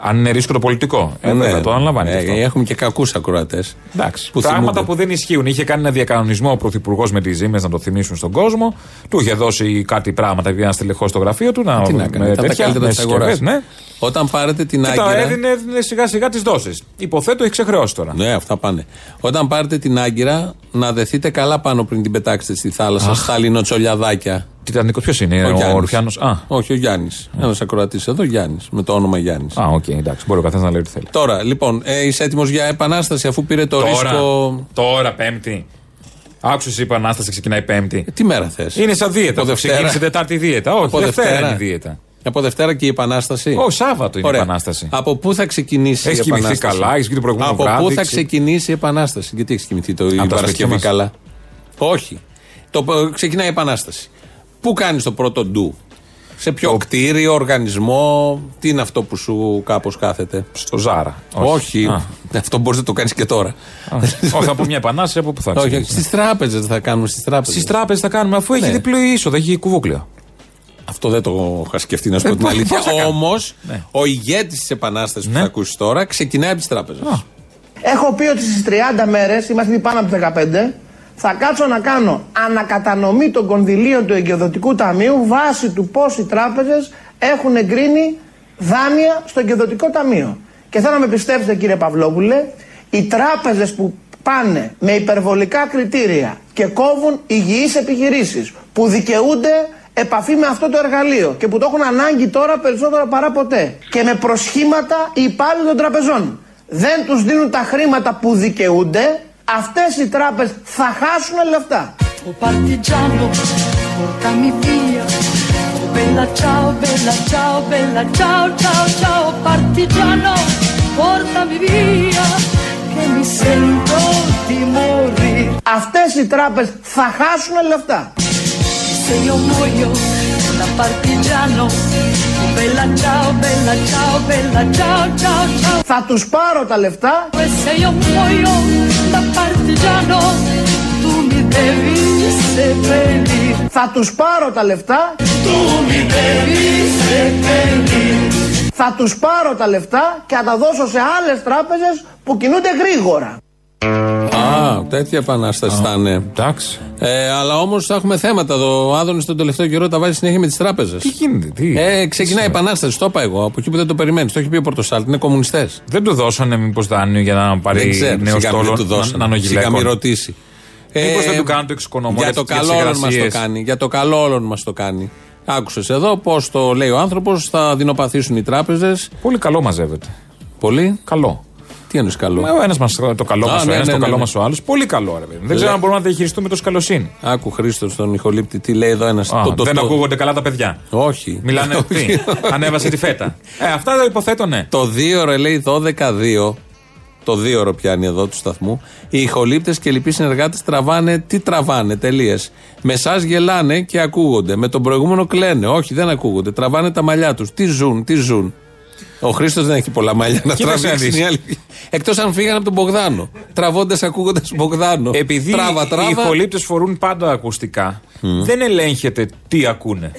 D: Αν είναι ρίσκο το πολιτικό. Ε,
C: Ναι.
D: βέβαια, το αναλαμβάνει
C: Ε,
D: αυτό.
C: Έχουμε και κακούς ακροατές.
D: Εντάξει.
C: που
D: Πράγματα
C: θυμούνται.
D: που δεν ισχύουν. Είχε κάνει ένα διακανονισμό ο Πρωθυπουργός με τις ζήμες να το θυμίσουν στον κόσμο. Του είχε δώσει κάτι πράγματα για ένας στελεχός στο γραφείο του. Να,
C: Τι να κάνει,
D: με
C: ήταν τα
D: τέτοια,
C: καλύτερα
D: με
C: της αγοράς.
D: συσκευές, Ναι.
C: Όταν πάρετε την
D: Και τα
C: Άγκυρα.
D: έδινε, έδινε σιγά σιγά τις δόσεις. Υποθέτω έχει ξεχρεώσει τώρα.
C: Ναι, αυτά πάνε. Όταν πάρετε την Άγκυρα, να δεθείτε καλά πάνω πριν την πετάξετε στη θάλασσα, στα λινοτσολιαδάκια.
D: Τιτανικός ποιος είναι, ο,
C: Γιάννης.
D: Ρουφιάνο. Α,
C: Όχι, ο Γιάννης. Ένας ακροατής εδώ, Γιάννης. Με το όνομα Γιάννης.
D: α, οκ, εντάξει. Μπορεί ο καθένας να λέει ό,τι θέλει.
C: Τώρα, λοιπόν, ε, είσαι έτοιμος για επανάσταση αφού πήρε το
D: Τώρα,
C: ρίσκο.
D: τώρα, Πέμπτη. Άκουσε η επανάσταση ξεκινάει Πέμπτη.
C: Ε, Τι μέρα θες;
D: Είναι σαν δίαιτα.
C: Από
D: που
C: Δευτέρα.
D: Ξεκίνησε Τετάρτη δίαιτα. Όχι,
C: Από
D: Δευτέρα,
C: Δευτέρα.
D: είναι η δίαιτα.
C: Από Δευτέρα και η επανάσταση.
D: Ω, Σάββατο είναι η επανάσταση.
C: Από πού θα ξεκινήσει
D: Έχεις
C: η
D: κοιμηθεί
C: επανάσταση;
D: καλά, έχεις βγει το προηγούμενο
C: Από
D: βράδυ,
C: πού θα
D: ξε-
C: ξεκινήσει η επανάσταση; Γιατί έχεις κοιμηθεί το η
D: τα σπίτια
C: Παρασκευή
D: μας.
C: καλά; Όχι. Το, ε, ξεκινάει η επανάσταση. Πού κάνεις το πρώτο ντου; Σε ποιο κτίριο, οργανισμό, τι είναι αυτό που σου κάπως κάθεται;
D: Στο Ζάρα.
C: Όχι.
D: Α.
C: Αυτό μπορείς να το κάνεις και τώρα.
D: Α, Όχι, από μια επανάσταση από πού θα
C: Όχι,
D: ξεκινήσει.
C: στις τράπεζες θα κάνουμε στις τράπεζες.
D: Στις τράπεζες θα κάνουμε αφού έχει
C: Ναι.
D: διπλό είσοδο, έχει κουβούκλιο.
C: Αυτό δεν το είχα σκεφτεί να σου
D: Ε,
C: πω την
D: πώς-
C: αλήθεια.
D: πώς θα κάνω.
C: Όμως,
D: Ναι.
C: ο ηγέτης της επανάστασης που
D: Ναι.
C: θα ακούσεις τώρα ξεκινάει από τις τράπεζες.
A: Έχω πει ότι στις 30 μέρες, είμαστε ήδη πάνω από τις 15, θα κάτσω να κάνω ανακατανομή των κονδυλίων του εγκαιοδοτικού ταμείου βάσει του πώς οι τράπεζες έχουν εγκρίνει δάνεια στο εγκαιοδοτικό ταμείο. Και θέλω να με πιστέψετε, κύριε Παυλόπουλε, οι τράπεζες που πάνε με υπερβολικά κριτήρια και κόβουν υγιείς επιχειρήσεις που δικαιούνται επαφή με αυτό το εργαλείο και που το έχουν ανάγκη τώρα περισσότερο παρά ποτέ και με προσχήματα οι υπάλληλοι των τραπεζών δεν τους δίνουν τα χρήματα που δικαιούνται αυτές οι τράπεζες θα χάσουν λεφτά.
H: Ο πόρτα βία. Πόρτα. Και.
A: Αυτές οι τράπεζες θα χάσουν λεφτά. Θα τους πάρω τα λεφτά
H: da partigiano, tu mi devi seppellire.
A: θα τους πάρω τα λεφτά
H: Tu mi devi seppellire.
A: θα τους πάρω τα λεφτά και θα τα δώσω σε άλλες τράπεζες που κινούνται γρήγορα.
C: Α, τέτοια επανάσταση θα είναι.
D: Εντάξει.
C: Ε, αλλά όμως θα έχουμε θέματα εδώ. Ο Άδωνης τον τελευταίο καιρό τα βάζει συνέχεια με τις τράπεζες.
D: Τι γίνεται, τι.
C: Ε, ξεκινάει η επανάσταση, το είπα εγώ. Από εκεί που δεν το περιμένεις. Το έχει πει ο Πορτοσάλτη. Είναι κομμουνιστές.
D: Δεν του δώσανε μήπως δάνειο για να
C: Δεν
D: πάρει
C: ξέρω.
D: νέο
C: Σιγά μην
D: στόλο
C: του
D: να,
C: δώσουν.
D: να
C: Σιγά μην
D: νογιλέκον.
C: ρωτήσει.
D: Μήπως
C: Ε,
D: δεν του κάνουν το εξοικονομώ
C: Για
D: για
C: το
D: τις-
C: καλό
D: για τις
C: όλων μας το
D: υγρασίες.
C: κάνει. Για το καλό όλων μας το κάνει. Άκουσες εδώ πώς το λέει ο άνθρωπος. Θα δεινοπαθήσουν οι τράπεζες.
D: Πολύ καλό μαζεύεται.
C: Πολύ;
D: Καλό.
C: Τι εννοείς καλό;
D: Ο ένας μας το καλό
C: Α,
D: μας, ο
C: ναι,
D: ένας
C: ναι,
D: το
C: ναι,
D: καλό
C: ναι.
D: μας ο άλλος. Πολύ καλό, ρε παιδί. Δεν ξέρω αν μπορούμε να τα διαχειριστούμε τόσο καλοσύνη.
C: Άκου Χρήστος στον Ιχολήπτη, τι λέει εδώ ένας.
D: Α, δεν ακούγονται καλά τα παιδιά.
C: Όχι.
D: Μιλάνε τι. Ανέβασε τη φέτα. Ε, αυτά τα υποθέτω ναι.
C: Το 2 ρε λέει 12-2 το δύο ώρο πιάνει εδώ του σταθμού. Οι ηχολήπτε και λοιποί συνεργάτες τραβάνε. Τι τραβάνε, τελείες. Με εσάς γελάνε και ακούγονται. Με τον προηγούμενο κλαίνε. Όχι, δεν ακούγονται. Τραβάνε τα μαλλιά τους. Τι ζουν, τι ζουν. Ο Χρήστος δεν έχει πολλά μαλλιά να
D: Κοίταξε να
C: τραβήξει.
D: δεις.
C: Εκτός αν φύγανε από τον Μπογδάνο. Τραβώντας, ακούγοντας Μπογδάνο.
D: Επειδή
C: τράβα,
D: οι
C: τράβα.
D: ηχολήπτε φορούν πάντα ακουστικά, δεν ελέγχεται τι ακούνε.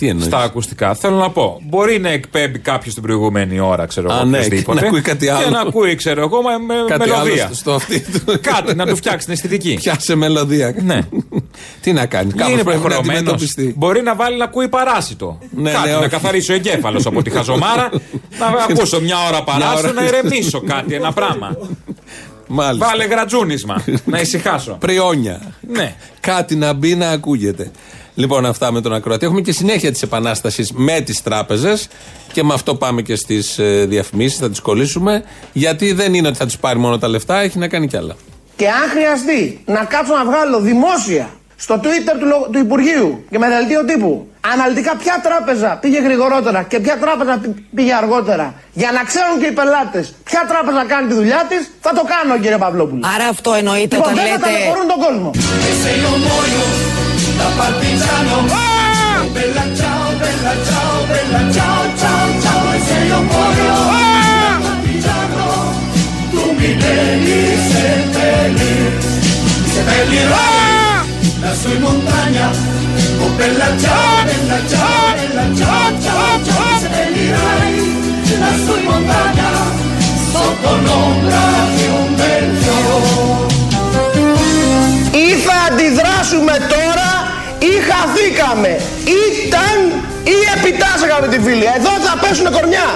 C: Τι εννοείς;
D: Στα ακουστικά. Θέλω να πω, μπορεί να εκπέμπει κάποιος την προηγούμενη ώρα, ξέρω
C: Α,
D: εγώ,
C: ναι,
D: οποιοδήποτε,
C: και να ακούει κάτι
D: Και
C: άλλο.
D: να ακούει, ξέρω εγώ, με, με
C: Κάτι άλλο
D: μελωδία.
C: στο- στο αυτί του.
D: Κάτι να του φτιάξει την αισθητική.
C: Πιάσε μελωδία.
D: Ναι.
C: Τι να κάνει. Κάπω
D: είναι
C: πρέπει να
D: υποχρεωμένος.
C: αντιμετωπιστεί.
D: Μπορεί να βάλει να ακούει παράσιτο.
C: Ναι,
D: κάτι
C: ναι,
D: να
C: όχι.
D: καθαρίσει ο εγκέφαλος από τη χαζομάρα. να ακούσω μια ώρα παράσιτο
C: ώρα.
D: να ηρεμήσω κάτι, ένα πράγμα.
C: Μάλιστα.
D: Βάλε γρατζούνισμα. να ησυχάσω.
C: Πριόνια.
D: Ναι.
C: Κάτι να μπει να ακούγεται. Λοιπόν, αυτά με τον Ακροατή. Έχουμε και συνέχεια της επανάστασης με τις τράπεζες και με αυτό πάμε και στις διαφημίσεις. Θα τις κολλήσουμε. Γιατί δεν είναι ότι θα τους πάρει μόνο τα λεφτά, έχει να κάνει κι άλλα.
A: Και αν χρειαστεί να κάτσω να βγάλω δημόσια στο Twitter του, λο- του Υπουργείου και με δελτίο τύπου αναλυτικά ποια τράπεζα πήγε γρηγορότερα και ποια τράπεζα πη- πήγε αργότερα για να ξέρουν και οι πελάτες ποια τράπεζα κάνει τη δουλειά της, θα το κάνω κύριε Παυλόπουλο.
I: Άρα αυτό εννοείται
A: Λοιπόν,
I: όταν
A: δεν θα
I: λέτε.
A: ταλαιπωρούν τον κόσμο. bella partigiano. Bella ¡Ah! ciao,
H: bella ciao, bella ciao, ciao, ciao, e se io muoio, oh! ¡Ah! partigiano, tu mi devi seppellir, seppellirò oh! la sua montagna. Oh bella ciao, bella ciao, bella ciao, ciao, ciao, seppellirai.
A: Χαθήκαμε. Ήταν ή επιτάσσαμε τη φίλη. Εδώ θα πέσουνε κορμιά.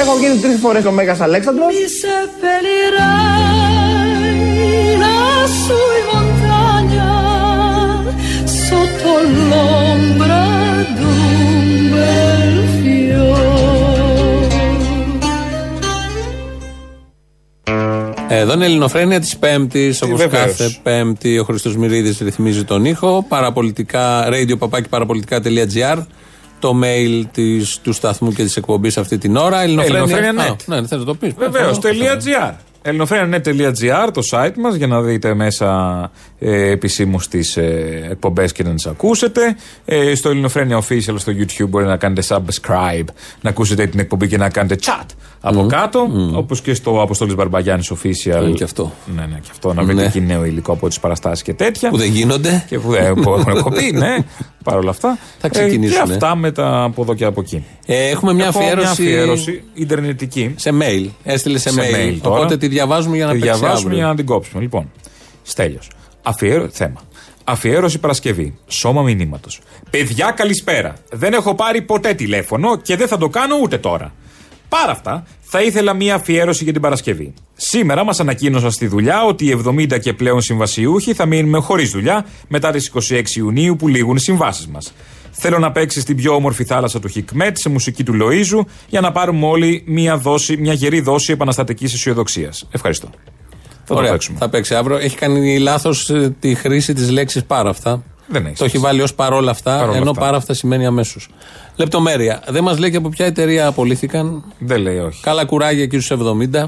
A: Έχω γίνει τρεις φορές ο Μέγας Αλέξανδρος.
H: Sotto l'ombra d'un bel fiore.
C: Εδώ είναι η Ελληνοφρένεια της Πέμπτης. Όπως
D: βεβαίως.
C: κάθε Πέμπτη, ο Χρήστο Μυρίδης ρυθμίζει τον ήχο. Παραπολιτικά, radio παπάκι παραπολιτικά.gr. Το mail της, του σταθμού και της εκπομπής αυτή την ώρα.
D: Ελληνοφρένεια
C: Α,
D: net.
C: Ναι, θες να το πεις.
D: Βεβαίως. .gr. ελληνοφρένια.net.gr, το site μας, για να δείτε μέσα ε, επισήμως τις ε, εκπομπές και να τις ακούσετε. Ε, στο Ελληνοφρένια Official στο YouTube μπορεί να κάνετε subscribe, να ακούσετε την εκπομπή και να κάνετε chat από κάτω. Όπως και στο Αποστόλης Μπαρμπαγιάννης Official.
C: Είναι και αυτό.
D: Ναι, ναι, και αυτό. Να βρείτε
C: Ναι.
D: εκεί νέο υλικό από τις παραστάσεις και τέτοια.
C: Που δεν γίνονται.
D: Και που, ε, που έχουν κοπεί, ναι. Παρ' όλα αυτά.
C: Θα
D: Ε,
C: ξεκινήσουν,
D: και αυτά μετά από εδώ και από εκεί.
C: Ε, έχουμε μια
D: Έχω
C: αφιέρωση,
D: μια αφιέρωση ιντερνετική.
C: σε mail. Έστειλε σε,
D: Σε
C: mail.
D: mail τώρα.
C: Οπότε τη διαβάζουμε για να
D: Τη
C: παίξει
D: διαβάσουμε
C: αύριο.
D: για να την κόψουμε. Λοιπόν, Στέλιος. Αφιέρω... Θέμα. Αφιέρωση Παρασκευή. Σώμα μηνύματος. Παιδιά, καλησπέρα. Δεν έχω πάρει ποτέ τηλέφωνο και δεν θα το κάνω ούτε τώρα. Παρά αυτά, θα ήθελα μία αφιέρωση για την Παρασκευή. Σήμερα μας ανακοίνωσαν στη δουλειά ότι οι 70 και πλέον συμβασιούχοι θα μείνουμε χωρίς δουλειά μετά τις 26 Ιουνίου που λήγουν οι συμβάσεις μας. Θέλω να παίξει στην πιο όμορφη θάλασσα του Χικμέτ σε μουσική του Λοίζου για να πάρουμε όλοι μια, δόση, μια γερή δόση επαναστατικής αισιοδοξίας. Ευχαριστώ. Θα το
C: Ωραία,
D: παίξουμε.
C: θα παίξει αύριο. Έχει κάνει λάθος τη χρήση της λέξης πάρα αυτά.
D: Δεν έχει
C: Το έχει
D: σημασία.
C: βάλει ως παρόλα αυτά,
D: Παρόλα
C: ενώ
D: αυτά.
C: πάρα αυτά σημαίνει αμέσως. Λεπτομέρεια. Δεν μας λέει και από ποια εταιρεία απολύθηκαν.
D: Δεν λέει όχι.
C: Καλά κουράγια εκεί στους 70.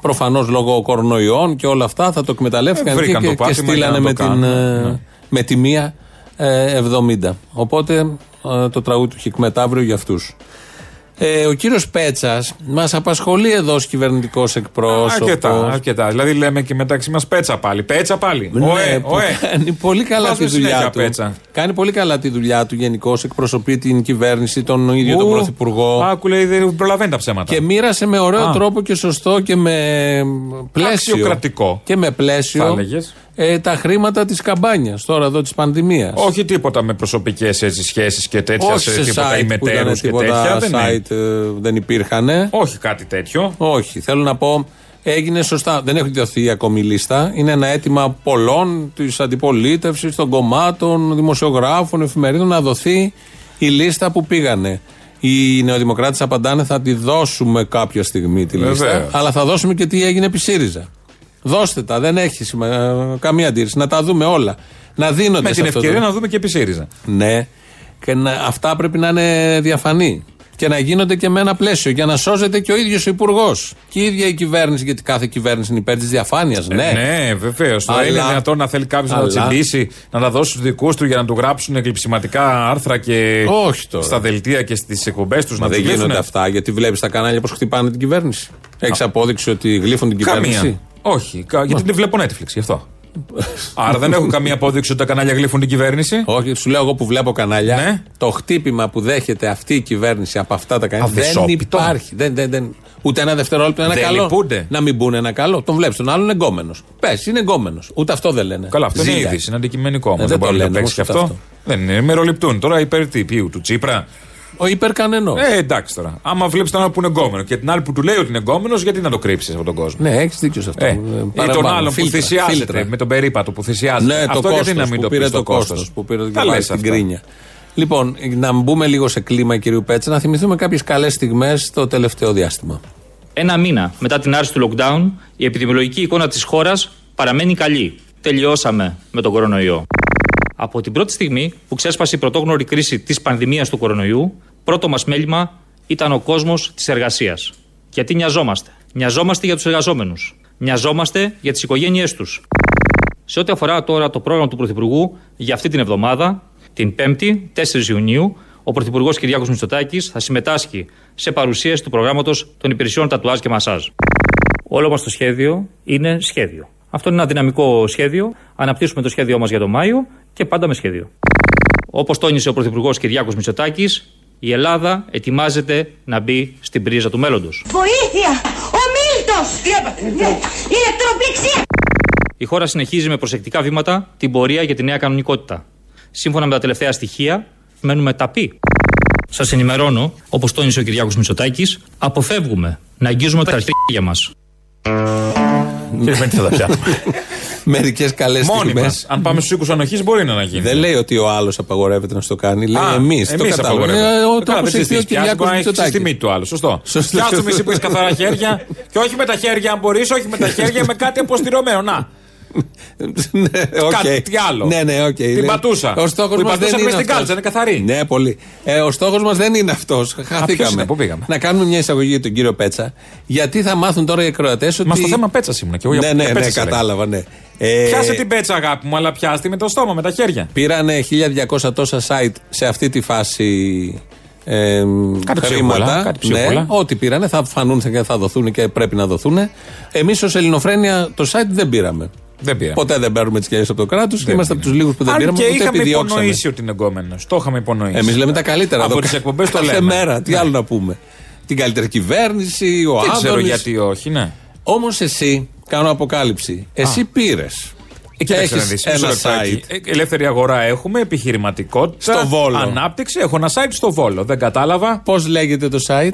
C: Προφανώς λόγω κορονοϊών και όλα αυτά θα το εκμεταλλεύτηκαν
D: Ε,
C: εκεί
D: βρήκαν
C: και,
D: το
C: και
D: πάτημα
C: στείλανε
D: για να
C: με,
D: το
C: την,
D: κάνουν,
C: ε,
D: ναι.
C: με τη μία ε, 70. Οπότε ε, το τραγούδι του Χικμετ αύριο για αυτούς. Ε, ο κύριος Πέτσας μας απασχολεί εδώ ως κυβερνητικός εκπρόσωπος.
D: Αρκετά, αρκετά. Δηλαδή λέμε και μεταξύ μας πέτσα πάλι. Πέτσα πάλι.
C: Ναι,
D: Ωε,
C: που
D: ωε.
C: κάνει πολύ καλά
D: Βάζουμε
C: τη δουλειά
D: συνέχεια
C: του.
D: πέτσα.
C: Κάνει πολύ καλά τη δουλειά του γενικώς. Εκπροσωπεί την κυβέρνηση, τον ίδιο τον
D: Ου,
C: Πρωθυπουργό.
D: Άκου λέει δεν προλαβαίνει τα ψέματα.
C: Και μοίρασε με ωραίο
D: Α.
C: τρόπο και σωστό και με πλαίσιο.
D: Αξιοκρατικό.
C: Και με πλαίσιο.
D: Θα έλεγες.
C: Ε, τα χρήματα της καμπάνιας τώρα εδώ της πανδημίας.
D: Όχι τίποτα με προσωπικές σχέσεις και τέτοια.
C: Όχι σε
D: τίποτα
C: site που
D: ημετέρους
C: ήταν
D: και
C: τίποτα
D: τέτοια. Δεν είναι.
C: site ε, δεν υπήρχαν.
D: Όχι κάτι τέτοιο.
C: Όχι. Θέλω να πω, έγινε σωστά. Δεν έχει δοθεί ακόμη λίστα. Είναι ένα αίτημα πολλών της αντιπολίτευσης, των κομμάτων, δημοσιογράφων, εφημερίδων να δοθεί η λίστα που πήγανε. Οι νεοδημοκράτες απαντάνε θα τη δώσουμε κάποια στιγμή τη λίστα.
D: Βεβαίως.
C: Αλλά θα δώσουμε και τι έγινε επί ΣΥΡΙΖΑ. Δώστε τα, δεν έχει σημα- καμία αντίρρηση. Να τα δούμε όλα. Να δίνονται
D: Με
C: σε
D: την
C: αυτό
D: ευκαιρία
C: το-
D: να δούμε και επί ΣΥΡΙΖΑ.
C: Ναι. Και να, αυτά πρέπει να είναι διαφανή. Και να γίνονται και με ένα πλαίσιο για να σώζεται και ο ίδιος ο υπουργός. Και η ίδια η κυβέρνηση, γιατί κάθε κυβέρνηση είναι υπέρ της διαφάνειας. Ναι.
D: Ε, ναι βεβαίως.
C: Αλλά-
D: Είναι δυνατόν να θέλει κάποιος να το
C: Αλλά-
D: τσιμπήσει, να τα δώσει στους δικούς του για να του γράψουν εκλειψιματικά άρθρα και
C: Όχι τώρα.
D: στα δελτία και στις εκπομπές τους
C: Μα
D: να
C: δεν
D: τσιμπήσουν.
C: γίνονται αυτά, γιατί βλέπεις τα κανάλια πώς χτυπάνε την κυβέρνηση. Έχεις απόδειξη ότι γλύφουν την κυβέρνηση;
D: Καμία. Όχι, κα- γιατί δεν βλέπω Netflix γι' αυτό. Άρα δεν έχω καμία απόδειξη ότι τα κανάλια γλύφουν την κυβέρνηση.
C: Όχι, σου λέω εγώ που βλέπω κανάλια.
D: Ναι.
C: Το χτύπημα που δέχεται αυτή η κυβέρνηση από αυτά τα κανάλια δεν
D: Αδεσόπιτο.
C: υπάρχει. Δεν, δεν, δεν, ούτε ένα δευτερόλεπτο ένα
D: Δεν
C: καλό.
D: λυπούνται.
C: Να μην μπουν ένα καλό. Τον βλέπεις τον άλλον εγκόμενος. Πες, είναι εγκόμενος. Ούτε αυτό δεν λένε.
D: Καλά, αυτό είναι
C: Ζήλια.
D: είδηση, είναι αντικειμενικό όμως.
C: Ε,
D: δεν
C: δεν το
D: μπορεί να το
C: λένε
D: παίξει και
C: όμως
D: αυτό.
C: ούτε
D: Δεν είναι, μεροληπτούν. Τώρα υπέρ τι, ποιου, του Τσίπρα.
C: Ο υπερκανενός.
D: Ε, εντάξει τώρα. Άμα βλέπεις τον άλλο που είναι εγκόμενος και την άλλη που του λέει ότι είναι εγκόμενος, γιατί να το κρύψεις από τον κόσμο;
C: Ναι, έχεις δίκιο σε αυτό.
D: Ε,
C: Ε,
D: ή τον
C: παραπάνω.
D: άλλον που
C: Φίλτρα,
D: θυσιάζεται
C: φίλτρα.
D: με τον περίπατο που θυσιάζεται.
C: Ναι,
D: Αυτό
C: το
D: γιατί
C: κόστος
D: να μην
C: που
D: το
C: πήρε
D: πεις
C: το
D: το
C: κόστος
D: κόστος;
C: που πήρε και βάλει στην κρίνια. Λοιπόν, να μπούμε λίγο σε κλίμα, κυρίου Πέτσα, να θυμηθούμε κάποιες καλές στιγμές το τελευταίο διάστημα.
I: Ένα μήνα μετά την άρση του lockdown, η επιδημιολογική εικόνα της χώρας παραμένει καλή. Τελειώσαμε με τον κορονοϊό. Από την πρώτη στιγμή που ξέσπασε η πρωτόγνωρη κρίση της πανδημίας του κορονοϊού, πρώτο μας μέλημα ήταν ο κόσμος της εργασίας. Γιατί νοιαζόμαστε. Νοιαζόμαστε για τους εργαζόμενους. Νοιαζόμαστε για τις οικογένειές τους. Σε ό,τι αφορά τώρα το πρόγραμμα του Πρωθυπουργού για αυτή την εβδομάδα, την 5η, 4 Ιουνίου, ο Πρωθυπουργός Κυριάκος Μητσοτάκης θα συμμετάσχει σε παρουσίαση του προγράμματος των υπηρεσιών τατουάζ και μασάζ. Όλο μας το σχέδιο είναι σχέδιο. Αυτό είναι ένα δυναμικό σχέδιο. Αναπτύσσουμε το σχέδιό μας για τον Μάιο και πάντα με σχέδιο. Όπως τόνισε ο Πρωθυπουργός Κυριάκος Μητσοτάκης, η Ελλάδα ετοιμάζεται να μπει στην πρίζα του μέλλοντος.
J: Βοήθεια! Ο Μίλτος! Τι; έπαθε; Ηλεκτροπληξία!
I: Η χώρα συνεχίζει με προσεκτικά βήματα την πορεία για τη νέα κανονικότητα. Σύμφωνα με τα τελευταία στοιχεία, μένουμε ταπεί. Σας ενημερώνω, όπως τόνισε ο Κυριάκος Μητσοτάκης, αποφεύγουμε να αγγίζουμε τα αρχίδια μας.
D: Και δεν θα τα πιάνουμε.
C: Μερικές καλές
D: Μόνοι
C: στιγμές.
D: μας. Αν πάμε στους οίκους ανοχής, μπορεί να γίνει.
C: Δεν λέει ότι ο άλλος απαγορεύεται να στο κάνει. Λέει
D: Α,
C: εμείς. Το
D: εμείς
C: κατάλαβα.
D: απαγορεύουμε.
C: Ε, Ο
D: Καλά,
C: τρόπο
D: δεν
C: έχει ο
D: συστήσεις. Πιάσει,
C: Κυριάκο
D: μπορεί να έχει στη
C: Μητσοτάκη.
D: τιμή του άλλου. Σωστό.
C: Σωστό.
D: Πιάσου εσύ που έχει καθαρά χέρια. Και όχι με τα χέρια, αν μπορείς, όχι με τα χέρια, με κάτι αποστηρωμένο. Να.
C: Ναι, οκ.
D: Κάτι άλλο.
C: Ναι, ναι, οκ.
D: Την
C: Λέει,
D: πατούσα.
C: Ο στόχος
D: Που η
C: μας
D: πατούσα
C: δεν
D: είναι
C: είναι
D: μες στην
C: αυτός.
D: κάλτσα, είναι καθαρή.
C: Ναι, πολύ. Ε, ο στόχος μας δεν είναι αυτός. Χαθήκαμε.
D: είναι, πού πήγαμε;
C: Να κάνουμε μια εισαγωγή για τον κύριο Πέτσα. Γιατί θα μάθουν τώρα οι ακροατές ότι.
D: Μα στο θέμα πέτσας ήμουν και εγώ για
C: Ναι, ναι,
D: για
C: ναι,
D: πέτσας έλεγα.
C: κατάλαβα, ναι. Ε,
D: Πιάσε την πέτσα, αγάπη μου, αλλά πιάστη με το στόμα, με τα χέρια.
C: Πήρανε 1200 τόσα site σε αυτή τη φάση. Ε,
D: Κάτι
C: χρήματα.
D: ψίχουλα, κάτι ψίχουλα.
C: ναι, ό,τι πήρανε θα φανούν και θα δοθούν και πρέπει να δοθούν. Εμείς ως Ελληνοφρένια το site δεν πήραμε.
D: Δεν πήρα.
C: Ποτέ δεν παίρνουμε τις κέρδε από το κράτος και
D: Δεν
C: είμαστε από
D: πήρα.
C: του λίγους που δεν
D: Αν
C: πήραμε.
D: και
C: ούτε
D: είχαμε
C: επιδιώξαμε.
D: υπονοήσει ότι είναι εγκόμενος. Το είχαμε υπονοήσει.
C: Εμείς λέμε τα καλύτερα.
D: Από
C: εδώ.
D: τις εκπομπές το
C: Κάθε
D: λέμε.
C: μέρα. Τι
D: Ναι.
C: άλλο να πούμε. Την καλύτερη κυβέρνηση, ο
D: Δεν ξέρω
C: Άδωνης.
D: γιατί όχι, ναι.
C: Όμως εσύ, κάνω αποκάλυψη. Εσύ πήρες. Και
D: Κοίταξε να
C: έχει
D: δεις,
C: ένα
D: μισό λεπτάκι.
C: site.
D: Ε, Ελεύθερη αγορά έχουμε, επιχειρηματικότητα.
C: Στο Βόλο.
D: Ανάπτυξη. Έχω ένα site στο Βόλο. Δεν κατάλαβα.
C: Πώς λέγεται το site;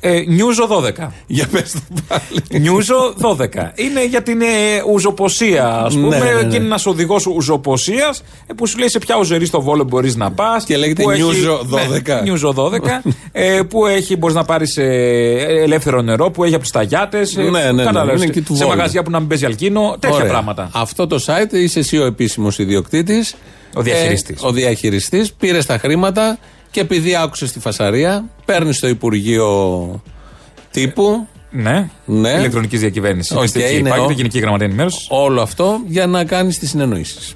D: Ε, Νιούζο 12.
C: Για πες το πάλι.
D: Νιούζο 12. Είναι για την ε, ουζοποσία, ας πούμε.
C: Ναι, ναι, ναι.
D: Και είναι ένας οδηγός ουζοποσίας που σου λέει σε ποια ουζερή στο Βόλο μπορείς να πας.
C: Και λέγεται Νιούζο 12.
D: Νιούζο 12. ε, που έχει, μπορείς να πάρεις ελεύθερο νερό, που έχει από τους ταγιάτες.
C: Ναι, ναι, ναι,
D: κατάλαβες,
C: είναι και του
D: σε
C: Βόλου.
D: μαγαζιά που να μην παίζει αλκίνο. Τέτοια
C: Ωραία.
D: πράγματα.
C: Αυτό το site είσαι εσύ ο επίσημος ιδιοκτήτης.
D: Ο διαχειριστής.
C: ο διαχειριστής. Πήρες τα χρήματα και επειδή άκουσες τη φασαρία, παίρνεις στο Υπουργείο Τύπου
D: Ναι.
C: Ναι.
D: Ηλεκτρονικής διακυβέρνησης.
C: Οκ,
D: Μυστική.
C: είναι
D: Υπάρχει
C: ο-
D: και Γενική Γραμματεία Ενημέρωσης.
C: όλο αυτό για να κάνεις τις συνεννοήσεις.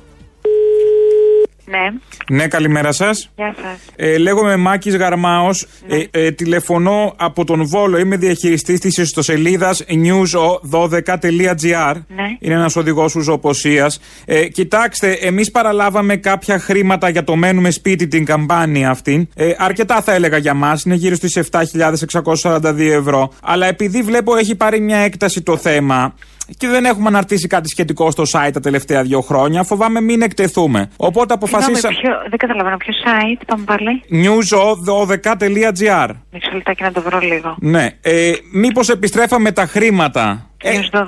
K: Ναι,
D: Ναι, καλημέρα σας.
K: γεια σας.
D: Ε, λέγομαι Μάκης Γαρμάος. Ε, ε, τηλεφωνώ από τον Βόλο. Είμαι διαχειριστής της ιστοσελίδας news12.gr.
K: Ναι.
D: Είναι ένας οδηγός ουζοποσία. Ε, κοιτάξτε, εμείς παραλάβαμε κάποια χρήματα για το μένουμε σπίτι την καμπάνια αυτή. Ε, αρκετά θα έλεγα για μας. Είναι γύρω στις 7.642 ευρώ. Αλλά επειδή βλέπω έχει πάρει μια έκταση το θέμα. Και δεν έχουμε αναρτήσει κάτι σχετικό στο site τα τελευταία δύο χρόνια. Φοβάμαι μην εκτεθούμε. Οπότε
K: Συγγνώμη,
D: αποφασίσαμε.
K: ποιο, δεν καταλαβαίνω ποιο site, πάμε πάλι.
D: news12.gr.
K: Μισό λεπτάκι να το βρω λίγο.
D: Ναι. Ε, Μήπως επιστρέφαμε τα χρήματα. Ε,
K: News 12.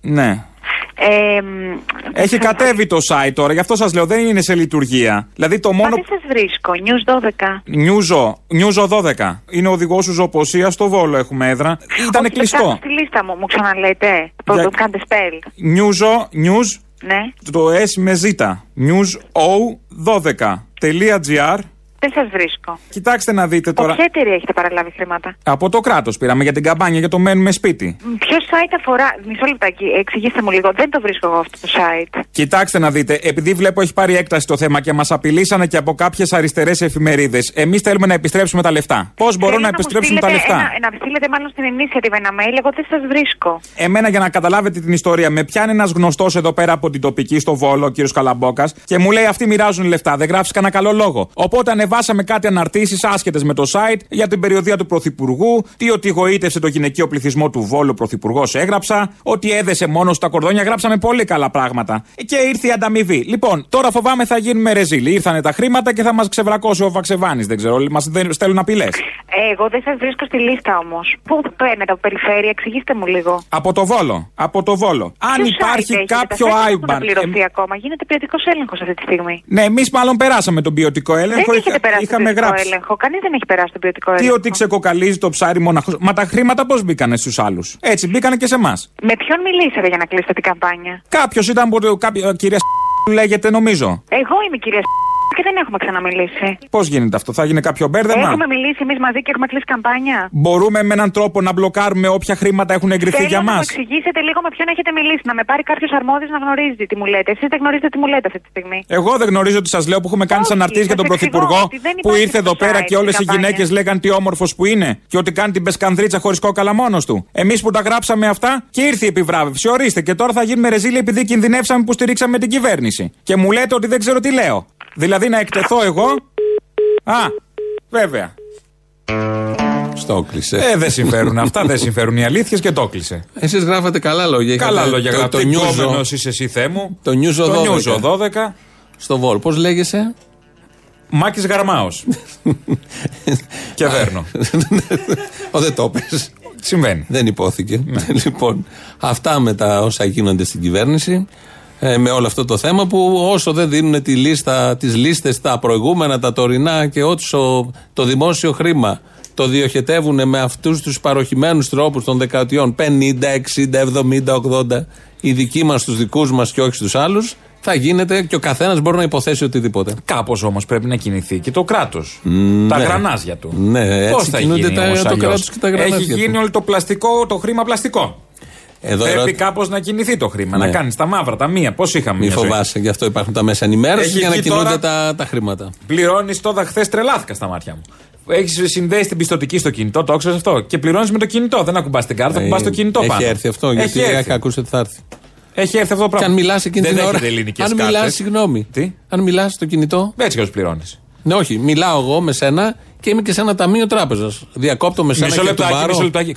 D: ναι.
K: Ε, μ,
D: Έχει κατέβει το site τώρα, γι' αυτό σας λέω δεν είναι σε λειτουργία. Δηλαδή το
K: Μα
D: μόνο.
K: δεν σας βρίσκω. News 12.
D: Νιούζο, Νιούζο 12. Είναι οδηγός ουζοποσία στο Βόλο έχουμε έδρα. Ήταν
K: Όχι,
D: κλειστό.
K: πετάτε στη λίστα μου, μου ξαναλέτε. Το
D: Για-
K: το κάντε spell.
D: Νιούζο, News,
K: Ναι.
D: το S με Z. News O 12.gr.
K: Δεν σας βρίσκω.
D: Κοιτάξτε να δείτε
K: Από
D: τώρα.
K: ποια εταιρεία έχετε παραλάβει χρήματα;
D: Από το κράτος πήραμε για την καμπάνια για το μένουμε σπίτι.
K: Μ, Ποιο site αφορά. Μισό λεπτάκι, εξηγήστε μου λίγο. Δεν το βρίσκω εγώ αυτό το site.
D: Κοιτάξτε να δείτε, επειδή βλέπω έχει πάρει έκταση το θέμα και μας απειλήσανε και από κάποιες αριστερές εφημερίδες, εμείς θέλουμε να επιστρέψουμε τα λεφτά. Πώς μπορώ
K: Θέλω
D: να
K: μου
D: επιστρέψουμε τα
K: στείλετε
D: λεφτά;
K: Ένα, να στείλετε μάλλον στην initiative ένα mail. Εγώ δεν σας βρίσκω.
D: Εμένα για να καταλάβετε την ιστορία, με πιάνει ένας γνωστός εδώ πέρα από την τοπική στο Βόλο, ο κύριος Καλαμπόκας, και μου λέει αυτοί μοιράζουν λεφτά. Δεν γράφεις κανένα καλό λόγο. Οπότε ανεβάσαμε κάτι αναρτήσεις άσχετες με το site για την περιοδία του Πρωθυπουργού, τι ότι γοήτευσε το γυναικείο πληθυσμό του Βόλου ο Πρωθυπουργός έγραψα, ότι έδεσε μόνο στα κορδόνια, γράψαμε πολύ καλά πράγματα. Και ήρθε η ανταμοιβή. Λοιπόν, τώρα φοβάμαι θα γίνουμε ρεζίλοι. Ήρθανε τα χρήματα και θα μας ξεβρακώσει ο Βαξεβάνης. Δεν ξέρω, μας στέλνουν απειλές.
K: Ε, εγώ δεν σας βρίσκω στη λίστα όμως. Πού παίρνετε από περιφέρεια, εξηγήστε μου λίγο.
D: Από το Βόλο. Από το Βόλο. Αν
K: Ποιο
D: υπάρχει
K: site έχετε,
D: κάποιο
K: τα site δεν
D: IBAN.
K: έχουν πληρωθεί ακόμα. Γίνεται ποιοτικός έλεγχος αυτή τη στιγμή.
D: Ναι, εμείς μάλλον περάσαμε τον ποιοτικό έλεγχο.
K: δεν
D: είχα-
K: έχετε περάσει τον
D: είχαμε
K: ποιοτικό
D: γράψει.
K: έλεγχο. Κανείς δεν έχει περάσει τον ποιοτικό
D: Τι
K: έλεγχο.
D: ότι ξεκοκαλίζει το ψάρι μοναχός. Μα τα χρήματα πώς μπήκανε στους άλλους; Έτσι, μπήκανε και σε εμάς.
K: Με ποιον μιλήσατε για να κλείσετε την καμπάνια;
D: Κάποιος ήταν από το. Κάποια, κυρία λέγεται νομίζω.
K: Εγώ είμαι η κυρία και δεν έχουμε ξαναμιλήσει.
D: Πώς γίνεται αυτό, θα γίνει κάποιο μπέρδεμα;
K: Έχουμε μιλήσει εμείς μαζί και έχουμε κλείσει καμπάνια.
D: Μπορούμε με έναν τρόπο να μπλοκάρουμε όποια χρήματα έχουν εγκριθεί
K: Θέλω
D: για
K: να
D: μας;
K: μου εξηγήσετε λίγο με ποιον έχετε μιλήσει. Να με πάρει κάποιος αρμόδιος να γνωρίζει τι μου λέτε. Εσείς δεν γνωρίζετε τι μου λέτε αυτή τη στιγμή.
D: Εγώ δεν γνωρίζω τι σας λέω που έχουμε κάνει
K: Όχι,
D: αναρτήσει για τον
K: σας εξηγώ
D: Πρωθυπουργό
K: ότι δεν
D: που
K: υπάρχει
D: ήρθε εδώ
K: στο
D: πέρα
K: site
D: και όλες
K: η
D: οι
K: καμπάνια.
D: γυναίκες λέγαν τι όμορφος που είναι και ότι κάνει την πεσκανδρίτσα χωρίς κόκαλα μόνος του. Εμείς που τα γράψαμε αυτά και ήρθε η επιβράβευση. Ορίστε και τώρα θα γίνουμε ρεζίλοι επειδή κινδυνεύσαμε που στηρίξαμε την κυβέρνηση. Και μου λέτε ότι δεν ξέρω τι λέω. Δηλαδή να εκτεθώ εγώ. Α, βέβαια.
C: Στο κλείσε.
D: Ε, δεν συμφέρουν αυτά, δεν συμφέρουν οι αλήθειες και το κλείσε.
C: Εσείς γράφατε καλά λόγια.
D: Καλά
C: Είχατε
D: λόγια
C: το-
D: γράφτε.
C: Το νιούζο
D: Κόμενος είσαι εσύ, Θεέ μου.
C: Το νιούζο
D: Το
C: 12.
D: νιούζο 12.
C: στο Βόλ. Πώς λέγεσαι;
D: Μάκης Γαρμάος. και βέρνω.
C: Ο δεν το πες.
D: Συμβαίνει.
C: Δεν υπόθηκε. λοιπόν, αυτά με τα όσα γίνονται στην κυβέρνηση. Ε, με όλο αυτό το θέμα που όσο δεν δίνουν τη λίστα, τις λίστες τα προηγούμενα, τα τωρινά και όσο το δημόσιο χρήμα το διοχετεύουν με αυτούς τους παροχημένους τρόπους των δεκαετιών 50, 60, 70, 80 οι δικοί μας τους δικούς μας και όχι στους άλλους θα γίνεται και ο καθένας μπορεί να υποθέσει οτιδήποτε.
D: Κάπως όμως πρέπει να κινηθεί και το κράτος. τα
C: ναι.
D: γρανάζια του.
C: Ναι, έτσι
D: Πώς θα
C: κινούνται
D: γίνει
C: τα-
D: όμως
C: το
D: αλλιώς;
C: κράτος και τα γρανάζια
D: Έχει
C: του.
D: γίνει όλο το πλαστικό, το χρήμα πλαστικό.
C: Εδώ
D: Πρέπει
C: ερώ-
D: κάπως να κινηθεί το χρήμα,
C: Ναι.
D: να κάνει τα μαύρα, τα μία. Πώς είχαμε
C: Μη
D: μια ζωή.
C: φοβάσαι, γι' αυτό υπάρχουν τα μέσα ενημέρωσης
D: Έχει
C: για να
D: βγει
C: κινούνται
D: τώρα-
C: τα, τα χρήματα.
D: Πληρώνεις τώρα χθες τρελάθηκα στα μάτια μου. Έχεις συνδέσει την πιστοτική στο κινητό, το ξέρει αυτό; Και πληρώνεις με το κινητό. Δεν ακουμπάς την κάρτα, ακουμπάς το κινητό
C: έχει
D: πάνω.
C: έρθει αυτό,
D: Έχει
C: γιατί
D: έρθει.
C: είχα ακούσει ότι θα έρθει.
D: Έχει έρθει αυτό το
C: Και
D: πράγμα.
C: αν μιλάς εκείνη
D: Δεν
C: την ώρα.
D: έχετε ελληνικές
C: Αν μιλάς,
D: κάρτες.
C: συγγνώμη.
D: Τι;
C: Αν μιλάς στο κινητό.
D: Έτσι και πληρώνεις.
C: Ναι, όχι. Μιλάω εγώ με σένα και είμαι και σε ένα ταμείο τράπεζας. Διακόπτω με σένα
D: Μισό
C: και του
D: λεπτάκι,
C: πάρω.
D: μισό λεπτάκι.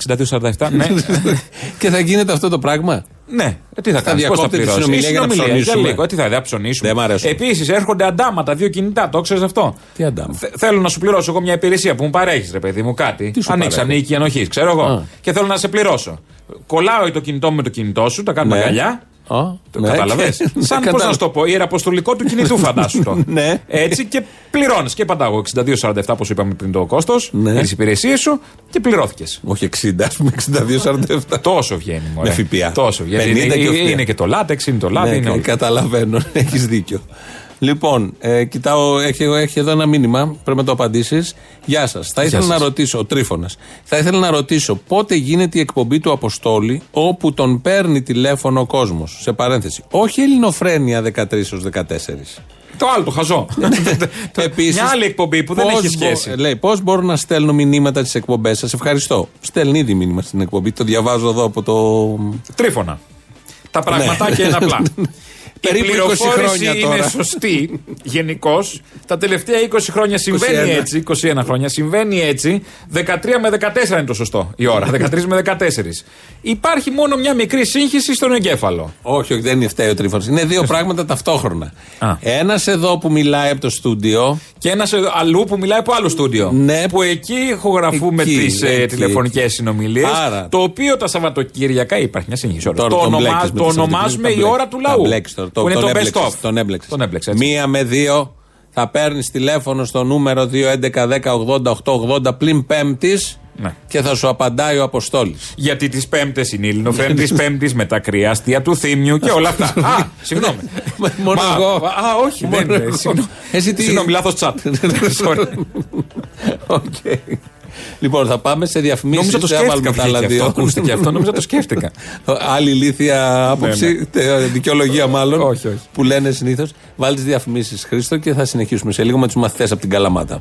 D: 62-47. Ναι.
C: και θα γίνεται αυτό το πράγμα;
D: Ναι, ε, τι θα
C: Θα
D: κάνεις, πώς θα
C: διακόπτετε τη
D: πληρώσεις;
C: συνομιλία για να ψωνίσουμε.
D: λίγο, ε, τι θα δει, να ψωνίσουμε.
C: Δεν μ' αρέσουν.
D: Επίσης έρχονται αντάματα, δύο κινητά, το ξέρεις αυτό;
C: Τι αντάμα.
D: Θε- θέλω να σου πληρώσω εγώ μια υπηρεσία που μου παρέχεις, ρε παιδί μου, κάτι.
C: Τι σου
D: Ανοίξα
C: παρέχω;
D: νίκη ενοχής, ξέρω εγώ.
C: Α.
D: Και θέλω να σε πληρώσω. Κολλάω το κινητό μου με το κινητό σου, τα κάνουμε
C: Ναι.
D: αγκαλιά.
C: Α,
D: Το
C: ναι,
D: κατάλαβες;
C: και-
D: Σαν
C: Ναι,
D: πώ να
C: κατάλαβα.
D: σου το πω, ιεραποστολικό του κινητού, φαντάσου το.
C: Ναι.
D: Έτσι και πληρώνεις. Και πατάω 62-47, όπως είπαμε πριν το κόστος,
C: Ναι.
D: για τις υπηρεσίες σου και πληρώθηκες.
C: Όχι 60, ας πούμε 62-47.
D: Τόσο βγαίνει. Μωρέ.
C: Με ΦΠΑ.
D: Τόσο βγαίνει.
C: 50
D: είναι,
C: και
D: είναι,
C: ΦΠΑ.
D: είναι και το λάτεξ, είναι το λάδι.
C: Ναι,
D: είναι
C: κα-
D: όλα.
C: καταλαβαίνω. Έχεις δίκιο. Λοιπόν, ε, κοιτάω, έχει, έχει εδώ ένα μήνυμα. Πρέπει να το απαντήσεις. Γεια σας. Θα ήθελα
D: σας.
C: να ρωτήσω, ο Τρίφωνας. Θα ήθελα να ρωτήσω πότε γίνεται η εκπομπή του Αποστόλη όπου τον παίρνει τηλέφωνο ο κόσμος. Σε παρένθεση. Όχι Ελληνοφρένια 13 ω 14.
D: Το άλλο, το χαζό.
C: Επίσης,
D: Μια άλλη εκπομπή που δεν
C: πώς
D: έχει
C: μπο-
D: σχέση.
C: λέει, πώς μπορώ να στέλνω μηνύματα στις εκπομπές σας. Ευχαριστώ. Στέλνει ήδη μήνυμα στην εκπομπή. Το διαβάζω εδώ από το.
D: Τρίφωνα. Τα πραγματάκια είναι απλά.
C: Περίπου 20
D: πληροφόρηση
C: χρόνια
D: είναι
C: τώρα.
D: σωστή γενικώς. Τα τελευταία 20 χρόνια συμβαίνει
C: 21.
D: έτσι. 21 χρόνια συμβαίνει έτσι. 13 με 14 είναι το σωστό η ώρα. 13 με 14. Υπάρχει μόνο μια μικρή σύγχυση στον εγκέφαλο.
C: Όχι, όχι, δεν είναι φταίει ο τρίφωνο. Είναι δύο πράγματα ταυτόχρονα.
D: Α.
C: Ένας εδώ που μιλάει από το στούντιο.
D: Και ένας αλλού που μιλάει από άλλο στούντιο.
C: Ναι.
D: Που εκεί ηχογραφούμε
C: Εκεί,
D: τις
C: εκεί.
D: τηλεφωνικές συνομιλίες.
C: Άρα.
D: Το οποίο τα Σαββατοκύριακα υπάρχει μια σύγχυση. ωραία.
C: Τώρα
D: Το,
C: τον
D: ονομα-
C: μπλέκεις με
D: το
C: το
D: ονομάζουμε
C: Σαββατοκύριακο,
D: η
C: τα
D: ώρα του
C: μπλέκεις.
D: λαού.
C: Τα μπλέκεις τώρα.
D: Που είναι
C: τον
D: το best
C: έμπλεξες,
D: of.
C: Τον έμπλεξες.
D: Τον έμπλεξες, έτσι.
C: Μία με δύο θα παίρνεις τηλέφωνο στο νούμερο 2.11.10.80.880 πλην πέμπτης
D: Ναι.
C: και θα σου απαντάει ο Αποστόλης.
D: Γιατί τις Πέμπτες είναι η Ελληνοφρένη τη Πέμπτης με τα κρύα αστεία του Θήμιου και όλα αυτά. Α, συγγνώμη.
C: Μόνο
D: Μα-
C: εγώ.
D: Α, όχι,
C: Μόνο
D: δεν είναι.
C: εγώ.
D: Συγγνώμη.
C: Εσύ τι-
D: Συγγνώμη, λάθος τσάτ. Sorry.
C: Οκ. Λοιπόν, θα πάμε σε διαφημίσεις.
D: Νόμιζα το σκέφτηκα
C: τα άλλα
D: βγήκε
C: δύο.
D: αυτό. Ακούστηκε αυτό, νόμιζα το σκέφτηκα.
C: Άλλη ηλίθια άποψη, τε- δικαιολογία μάλλον.
D: Ναι, Όχι, όχι.
C: Που λένε συνήθως. Βάλει τις διαφημίσεις, Χρήστο, και θα συνεχίσουμε σε λίγο με τους μαθητές από την Καλαμάτα.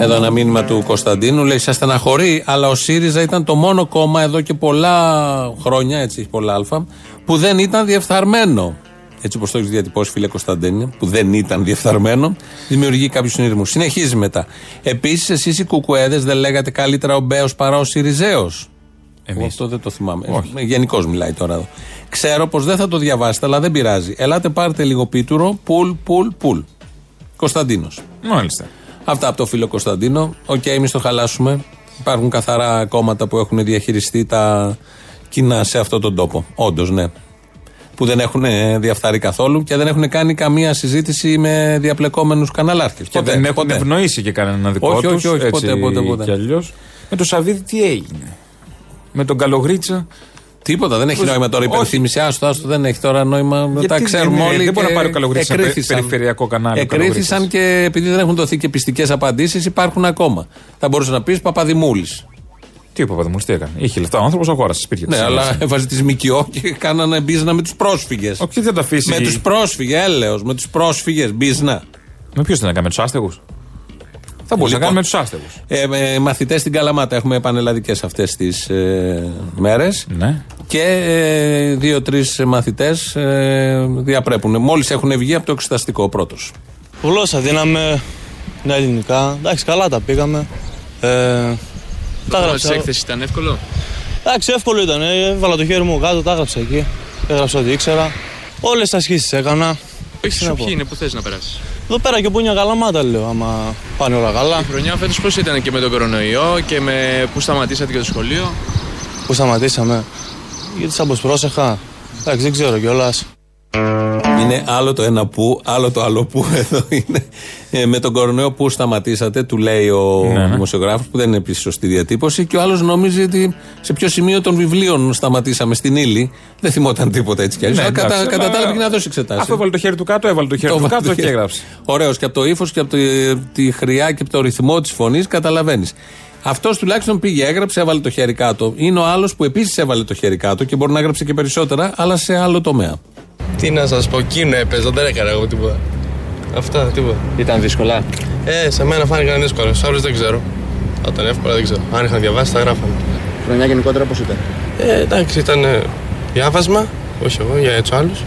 C: Εδώ ένα μήνυμα του Κωνσταντίνου λέει: Σας στεναχωρεί, αλλά ο ΣΥΡΙΖΑ ήταν το μόνο κόμμα εδώ και πολλά χρόνια, έτσι έχει πολλά αλφα, που δεν ήταν διεφθαρμένο. Έτσι όπως το έχεις διατυπώσει, φίλε Κωνσταντίνε, που δεν ήταν διεφθαρμένο, δημιουργεί κάποιους συνειρμούς. Συνεχίζει μετά. Επίσης, εσείς οι Κουκουέδες δεν λέγατε καλύτερα ο Μπέος παρά ο Σιριζέος. Εγώ αυτό δεν το θυμάμαι. Γενικώς μιλάει τώρα εδώ. Ξέρω πως δεν θα το διαβάσετε, αλλά δεν πειράζει. Ελάτε, πάρτε λίγο πίτουρο. Πουλ, πουλ, πουλ. Κωνσταντίνος.
D: Μάλιστα.
C: Αυτά από το φίλο Κωνσταντίνο. Οκ, εμείς θα το χαλάσουμε. Υπάρχουν καθαρά κόμματα που έχουν διαχειριστεί τα κοινά σε αυτόν τον τόπο. Όντως, ναι. Που δεν έχουν ε, διαφθάρει καθόλου και δεν έχουν κάνει καμία συζήτηση με διαπλεκόμενους καναλάρχες.
D: Και δεν έχουν ευνοήσει και κανέναν δικό
C: Όχι,
D: τους,
C: όχι, όχι,
D: έτσι
C: ποτέ, ποτέ, ποτέ.
D: κι αλλιώς. Με το Σαββίδι τι έγινε; Με τον Καλογρίτσα;
C: Τίποτα, δεν έχει
D: Πώς-
C: νόημα τώρα η
D: όχι.
C: υπενθύμηση. Άστο, άστο, δεν έχει τώρα νόημα. Τα
D: Γιατί
C: ξέρουμε
D: δεν είναι-
C: όλοι.
D: δεν μπορεί
C: και
D: να πάρει ο Καλογρίτσας ένα
C: εκρίθησαν.
D: περιφερειακό κανάλι ο
C: Εκρίθησαν
D: Καλογρίτσας.
C: και επειδή δεν έχουν δοθεί και πιστικές απαντήσεις, υπάρχουν ακόμα. Θα μπορούσε να πεις Παπαδημούλης.
D: Τι είπε ο Παπαδημούλης, τι έκανε; Είχε λεφτά ο άνθρωπος, αγόρασε σπίτια
C: Ναι,
D: της.
C: αλλά έβαζε τη ΜΚΟ και κάνανε μπίζνα με τους πρόσφυγες.
D: Όχι, δεν τα αφήσει.
C: Με τους πρόσφυγες, έλεος, με τους πρόσφυγες, μπίζνα.
D: Με ποιους δεν έκανε, με τους άστεγους; Θα μπορούσε να
C: Λοιπόν.
D: κάνει με τους άστεγους.
C: Ε, ε, Μαθητές στην Καλαμάτα έχουμε πανελλαδικές αυτές τις ε, μέρες.
D: Ναι.
C: Και ε, δύο-τρεις μαθητές ε, διαπρέπουν. Μόλις έχουν βγει από το εξεταστικό ο πρώτος.
L: Γλώσσα δίναμε, τα ελληνικά. Εντάξει, καλά τα πήγαμε. Ε, τα έγραψα.
M: έκθεσης ήταν εύκολο;
L: Εντάξει, εύκολο ήταν. Ε, έβαλα το χέρι μου κάτω, τα έγραψα εκεί. Έγραψα ό,τι ήξερα. Όλες τι ασκήσει έκανα.
M: Όχι,
L: Τι να
M: σου
L: πω.
M: ποιοι είναι που θες να περάσεις;
L: Εδώ πέρα και που είναι καλαμάτα, λέω. Άμα πάνε όλα καλά.
M: Η χρονιά φέτος πώς ήταν και με τον κορονοϊό και με πού σταματήσατε και το σχολείο;
L: Πού σταματήσαμε. Γιατί σαν πως πρόσεχα. Εντάξει, δεν ξέρω κιόλας.
C: Είναι άλλο το ένα που, άλλο το άλλο που εδώ είναι. Ε, με τον κορονοϊό που σταματήσατε, του λέει ο
D: Ναι, ναι.
C: δημοσιογράφος, που δεν είναι επίσης σωστή διατύπωση, και ο άλλος νομίζει ότι σε ποιο σημείο των βιβλίων σταματήσαμε στην ύλη. Δεν θυμόταν τίποτα έτσι κι αλλιώς.
D: Ναι,
C: κατά
D: εντάξει,
C: κατά
D: αλλά-
C: τα άλλα πήγε να δώσει εξετάσεις.
D: Αφού έβαλε το χέρι του κάτω, έβαλε το χέρι του κάτω και έγραψε.
C: Ωραίος και από το ύφος και από τη, τη χρειά και από το ρυθμό της φωνής καταλαβαίνεις. Αυτός τουλάχιστον πήγε, έγραψε, έβαλε το χέρι κάτω. Είναι ο άλλος που επίσης έβαλε το χέρι κάτω και μπορεί να έγραψε και περισσότερα, αλλά σε άλλο τομέα.
L: Τι να σας πω, εκείνο έπαιζα, δεν έκανα εγώ τίποτα. Αυτά, τίποτα.
M: Ήταν δύσκολα.
L: Ε, σε μένα φάνηκαν δύσκολο. Σε άλλους δεν ξέρω. Θα ήταν εύκολα, δεν ξέρω. Αν είχαν διαβάσει, τα γράφανε.
M: Χρονιά γενικότερα πώς ήταν;
L: Ε, εντάξει, ήταν ε, διάβασμα. Όχι εγώ, για τους άλλους.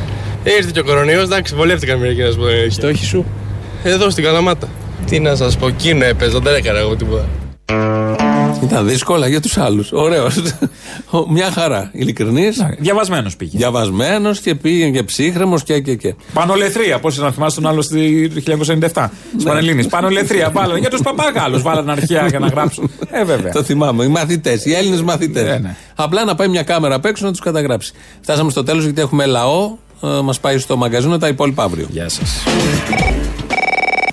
L: Ήρθε και ο κορονοϊός, εντάξει, βολεύτηκαν μερικοί να σου πω. την αλήθεια.
M: Στόχοι σου.
L: Εδώ στην Καλαμάτα. Τι να σας πω, εκείνο έπαιζα, δεν έκανα εγώ τίποτα.
C: Ήταν δύσκολα για τους άλλους. Ωραίος. Μια χαρά. Ειλικρινής.
D: Διαβασμένος πήγε.
C: Διαβασμένος και πήγε και ψύχρεμος και, και, και.
D: Πανολεθρία, πώς να θυμάσαι τον άλλο στη- το 1997. Στι Πανελλήνιες. Πανολεθρία, βάλανε για τους παπάγαλους. Βάλανε αρχαία για να γράψουν. Ε, βέβαια.
C: Το θυμάμαι. Οι μαθητές, οι Έλληνες μαθητές.
D: Ναι, ναι.
C: Απλά να πάει μια κάμερα απ' έξω να τους καταγράψει. Φτάσαμε στο τέλος γιατί έχουμε λαό. Ε, Μας πάει στο μαγκαζίνο τα υπόλοιπα αύριο.
D: Γεια σας.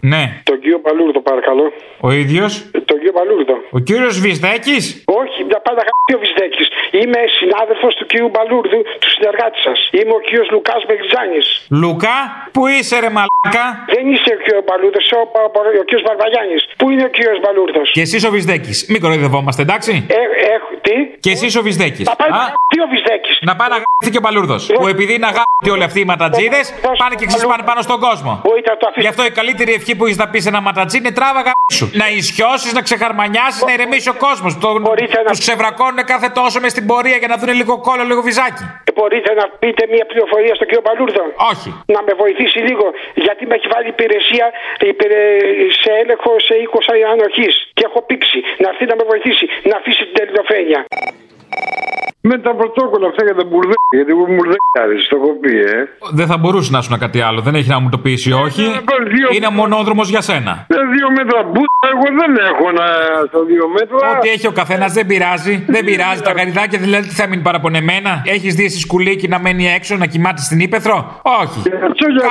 D: Ναι,
N: Τον κύριο Παλούρδο, παρακαλώ.
D: ο ίδιος.
N: Ε, Τον κύριο Παλούρδο.
D: Ο κύριος Βυσδέκης;
N: Όχι, μια πάντα γαμπή ο Βυσδέκης. Είμαι συνάδελφος του κύριου Μπαλούρδου, του συνεργάτη σας. Είμαι ο κύριος Λουκάς Μεγζάνη.
D: Λουκά, πού είσαι ρε μαλάκα;
N: Δεν είσαι ο κύριος Μπαλούρδος, ο, ο, ο, ο κύριος Μπαρβαγιάννη. Πού είναι ο κύριος Μπαλούρδος;
D: Και εσύ ο Βυσδέκης. Μην κοροϊδευόμαστε, εντάξει;
N: Ε, ε, τι,
D: Και εσύ ο Βυσδέκης.
N: Θα πάει να γαμπτεί ο Βυσδέκης.
D: Να πάει να γαμπτεί και ο Παλούρδος. Που επειδή είναι αγάπη όλοι αυτοί οι ματατζίδες, πάνε και ξεσπάνε πάνω στον κόσμο. Γι' αυτό η καλύτερη ευχή που έχεις να πεις σε ένα ματατζί είναι τράβα σου. Να ισιώσεις, να ξεχαρμανιάσεις, να ηρεμήσει ο κόσμος. Τους ξεβρακώνουν κάθε τόσο μες στην πορεία για να δουν λίγο κόλλο, λίγο βυζάκι.
N: Ε, Μπορείτε να πείτε μια πληροφορία στον κύριο Παλούρδο;
D: Όχι.
N: Να με βοηθήσει λίγο. Γιατί με έχει βάλει υπηρεσία υπηρε- σε έλεγχο σε 20 ανοχής. Και έχω πήξει. Να έρθει να με βοηθήσει. Να αφήσει την τελειοφένεια. Yeah.
O: Με τα πρωτόκολλα αυτά για τα μπουρδέλια. Γιατί εγώ μπουρδέλια, το έχω πει, ε.
D: Δεν θα μπορούσε να σου κάτι άλλο. Δεν έχει να μου το πεις ή όχι. Είναι μονόδρομος για σένα.
O: Τα δύο μέτρα μπούτα, εγώ δεν έχω να στα δύο μέτρα.
D: Ό,τι έχει ο καθένας δεν πειράζει. Δεν πειράζει. Τα γαριδάκια δηλαδή τι θα μείνει παραπονεμένα. Έχεις δει εσύ σκουλίκι να μένει έξω να κοιμάται στην ύπεθρο. Όχι.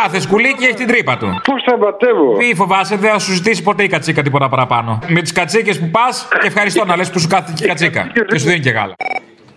D: Κάθε σκουλίκι έχει την τρύπα του.
O: Πώς θα πατεύω.
D: Μη φοβάσαι, δεν θα σου ζητήσει ποτέ η κατσίκα τίποτα παραπάνω. Με τις κατσίκες που πας και ευχαριστώ να λες που σου κάθεται και η κατσίκα. Και σου δίνει και γάλα.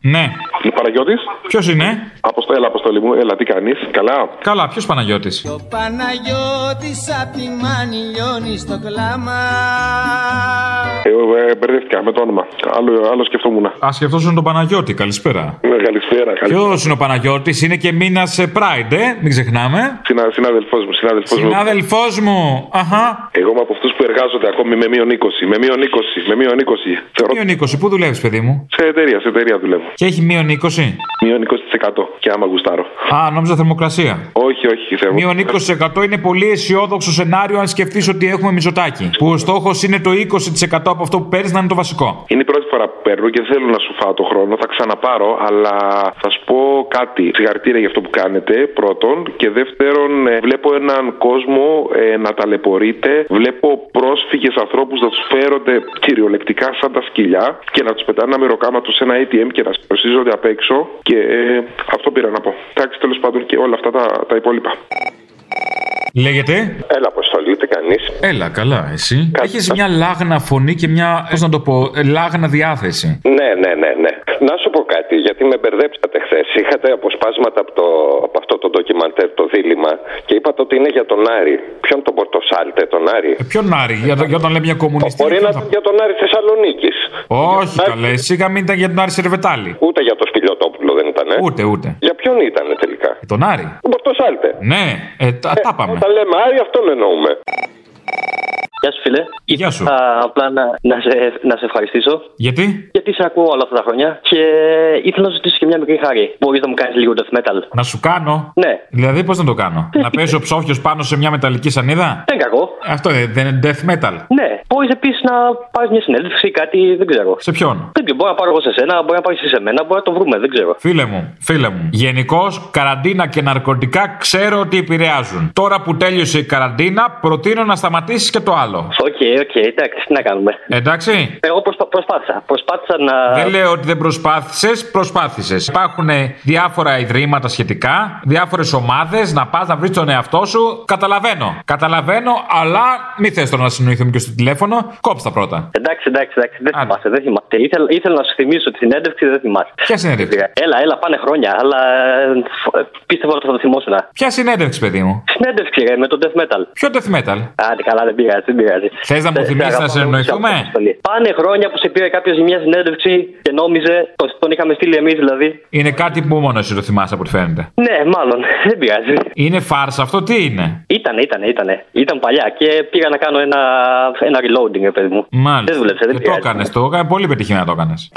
D: Ναι.
P: Παναγιώτης.
D: Ποιος είναι;
P: Αποστό, έλα, αποστολή μου, έλα, τι κάνεις; Καλά;
D: Καλά, ποιος Παναγιώτης;
Q: Ο Παναγιώτης απ' τη μάνη λιώνει στο κλάμα
P: Ε, ε, μπερδεύτηκα με το όνομα. Άλλο, άλλο σκεφτόμουν.
D: Α, σκεφτόσουν τον Παναγιώτη, καλησπέρα.
P: Ναι, καλησπέρα.
D: Ποιος είναι ο Παναγιώτης, είναι και μήνα Pride, ε, μην ξεχνάμε.
P: Συνα, συνάδελφός μου, συνάδελφός μου.
D: Συνάδελφός μου, αχά.
P: Εγώ είμαι από αυτούς που εργάζονται ακόμη με μείον 20. Με μείον 20. Με μείον 20. Θεωρώ...
D: Μείον 20, πού δουλεύεις, παιδί μου;
P: Σε εταιρεία, σε εταιρεία δουλεύω.
D: Και έχει μείον 20.
P: Μείον 20% και άμα γουστάρω.
D: Α, νόμιζα θερμοκρασία.
P: Όχι, όχι, θερμο...
D: Μείον 20% είναι πολύ αισιόδοξο σενάριο αν σκεφτείς ότι έχουμε μιζωτάκι. Που ο στόχος είναι το 20% από αυτό που παίρνεις να είναι το βασικό.
P: Είναι η πρώτη φορά που παίρνω και δεν θέλω να σου φάω το χρόνο. Θα ξαναπάρω, αλλά θα σου πω κάτι. Συγχαρητήρια για αυτό που κάνετε, πρώτον. Και δεύτερον, ε, βλέπω έναν κόσμο ε, να ταλαιπωρείται. Βλέπω πρόσφυγες ανθρώπους να τους φέρονται κυριολεκτικά σαν τα σκυλιά και να τους πετάνε ένα μεροκάματο σε ένα ATM και να σπροσίζονται απ' έξω. Και ε, αυτό πήρα να πω. Εντάξει, τέλος πάντων και όλα αυτά τα, τα υπόλοιπα.
D: Λέγεται;
P: Έλα, Αποστολή, τι κάνεις;
D: Έλα, καλά, εσύ. Έχεις μια λάγνα φωνή και μια, πώς να το πω, ε, λάγνα διάθεση.
R: Ναι, ναι, ναι, ναι. Να σου πω κάτι, γιατί με μπερδέψατε χθες. Είχατε αποσπάσματα από, το, από αυτό το ντοκιμαντέρ, το δίλημα, και είπατε ότι είναι για τον Άρη. Ποιον τον Πορτοσάλτε, τον Άρη;
D: Ε, ποιον Άρη, για, το- για όταν λέει μια κομμουνιστή.
R: Μπορεί να ήταν για τον Άρη Θεσσαλονίκης.
D: Όχι, καλέ, σίγα μην ήταν για τον Άρη Σερβετάλη.
R: Ούτε για το Σπιλιοτόπουλο δεν ήταν.
D: Ούτε, ούτε.
R: Για ποιον ήταν τελικά;
D: Τον Άρη.
R: Τον Πορτοσάλτε.
D: Ναι, ε, τα, τα πάμε.
R: Όταν λέμε Άρη, αυτόν εννοούμε.
S: Γεια σου, φίλε.
D: Γεια σου.
S: Α, απλά να, να, σε, να σε ευχαριστήσω.
D: Γιατί;
S: Γιατί σε ακούω όλα αυτά τα χρόνια και ήθελα να σου ζητήσω και μια μικρή χάρη. Μπορείς να μου κάνεις λίγο death metal.
D: Να σου κάνω;
S: Ναι.
D: Δηλαδή, πώς να το κάνω; να παίζω ψόφιος πάνω σε μια μεταλλική σανίδα;
S: Δεν κακό.
D: Αυτό δεν δεν είναι death metal.
S: Ναι. Μπορείς επίσης να πάρεις μια συνέντευξη ή κάτι, δεν ξέρω.
D: Σε ποιον;
S: Δεν ξέρω. Μπορεί να πάρω εγώ σε σένα, μπορεί να πάρεις εσύ σε μένα, μπορεί να το βρούμε, δεν ξέρω.
D: Φίλε μου, φίλε μου. Γενικώς, καραντίνα και ναρκωτικά ξέρω ότι επηρεάζουν. Τώρα που τέλειωσε η καραντίνα, προτείνω να σταματήσεις και το άλλο.
S: OK, OK, εντάξει, τι να κάνουμε.
D: Εντάξει.
S: Εγώ προσπα- προσπάθησα. Προσπάθησα να.
D: Δεν λέω ότι δεν προσπάθησες, προσπάθησες. Υπάρχουν διάφορα ιδρύματα σχετικά, διάφορες ομάδες να πας να βρεις τον εαυτό σου. Καταλαβαίνω. Καταλαβαίνω, αλλά μη θες τώρα να συνοηθούμε και στο τηλέφωνο. Κόψτε τα πρώτα.
S: Εντάξει, εντάξει, εντάξει, δεν θυμάσαι, δεν θυμάσαι. Ήθελα, ήθελα να σου θυμίσω τη συνέντευξη, δεν θυμάσαι.
D: Ποια συνέντευξη;
S: Έλα, έλα, πάνε χρόνια, αλλά ε, πίστευα ότι θα το θυμόσουν.
D: Ποια συνέντευξη, παιδί μου;
S: Συνέντευξη, ρε, με το death metal.
D: Ποιο death metal;
S: Άντε, καλά, δεν πειράζει, δεν πειράζει.
D: Θες να μου
S: Σε- σε
D: θυμίσεις να
S: αγαπάω,
D: συνεννοηθούμε.
S: Αποστολή. Πάνε χρόνια που σε πήρε κάποιος για μια συνέντευξη και νόμιζε, το- τον είχαμε στείλει εμείς δηλαδή.
D: Είναι κάτι που μόνος εσύ το θυμάσαι από ό,τι φαίνεται.
S: Ναι, μάλλον, δεν πειράζει.
D: Είναι φάρσα αυτό, τι είναι;
S: Ήτανε, ήτανε, ήτανε. Ήταν παλιά και πήγα να κάνω ένα, ένα reloading, ρε παιδί μου.
D: Μάλιστα.
S: Δεν δούλεψε, δεν
D: Και το
S: πειράζει.
D: έκανες, το έκανες πολύ πετυχημένα το έκανες.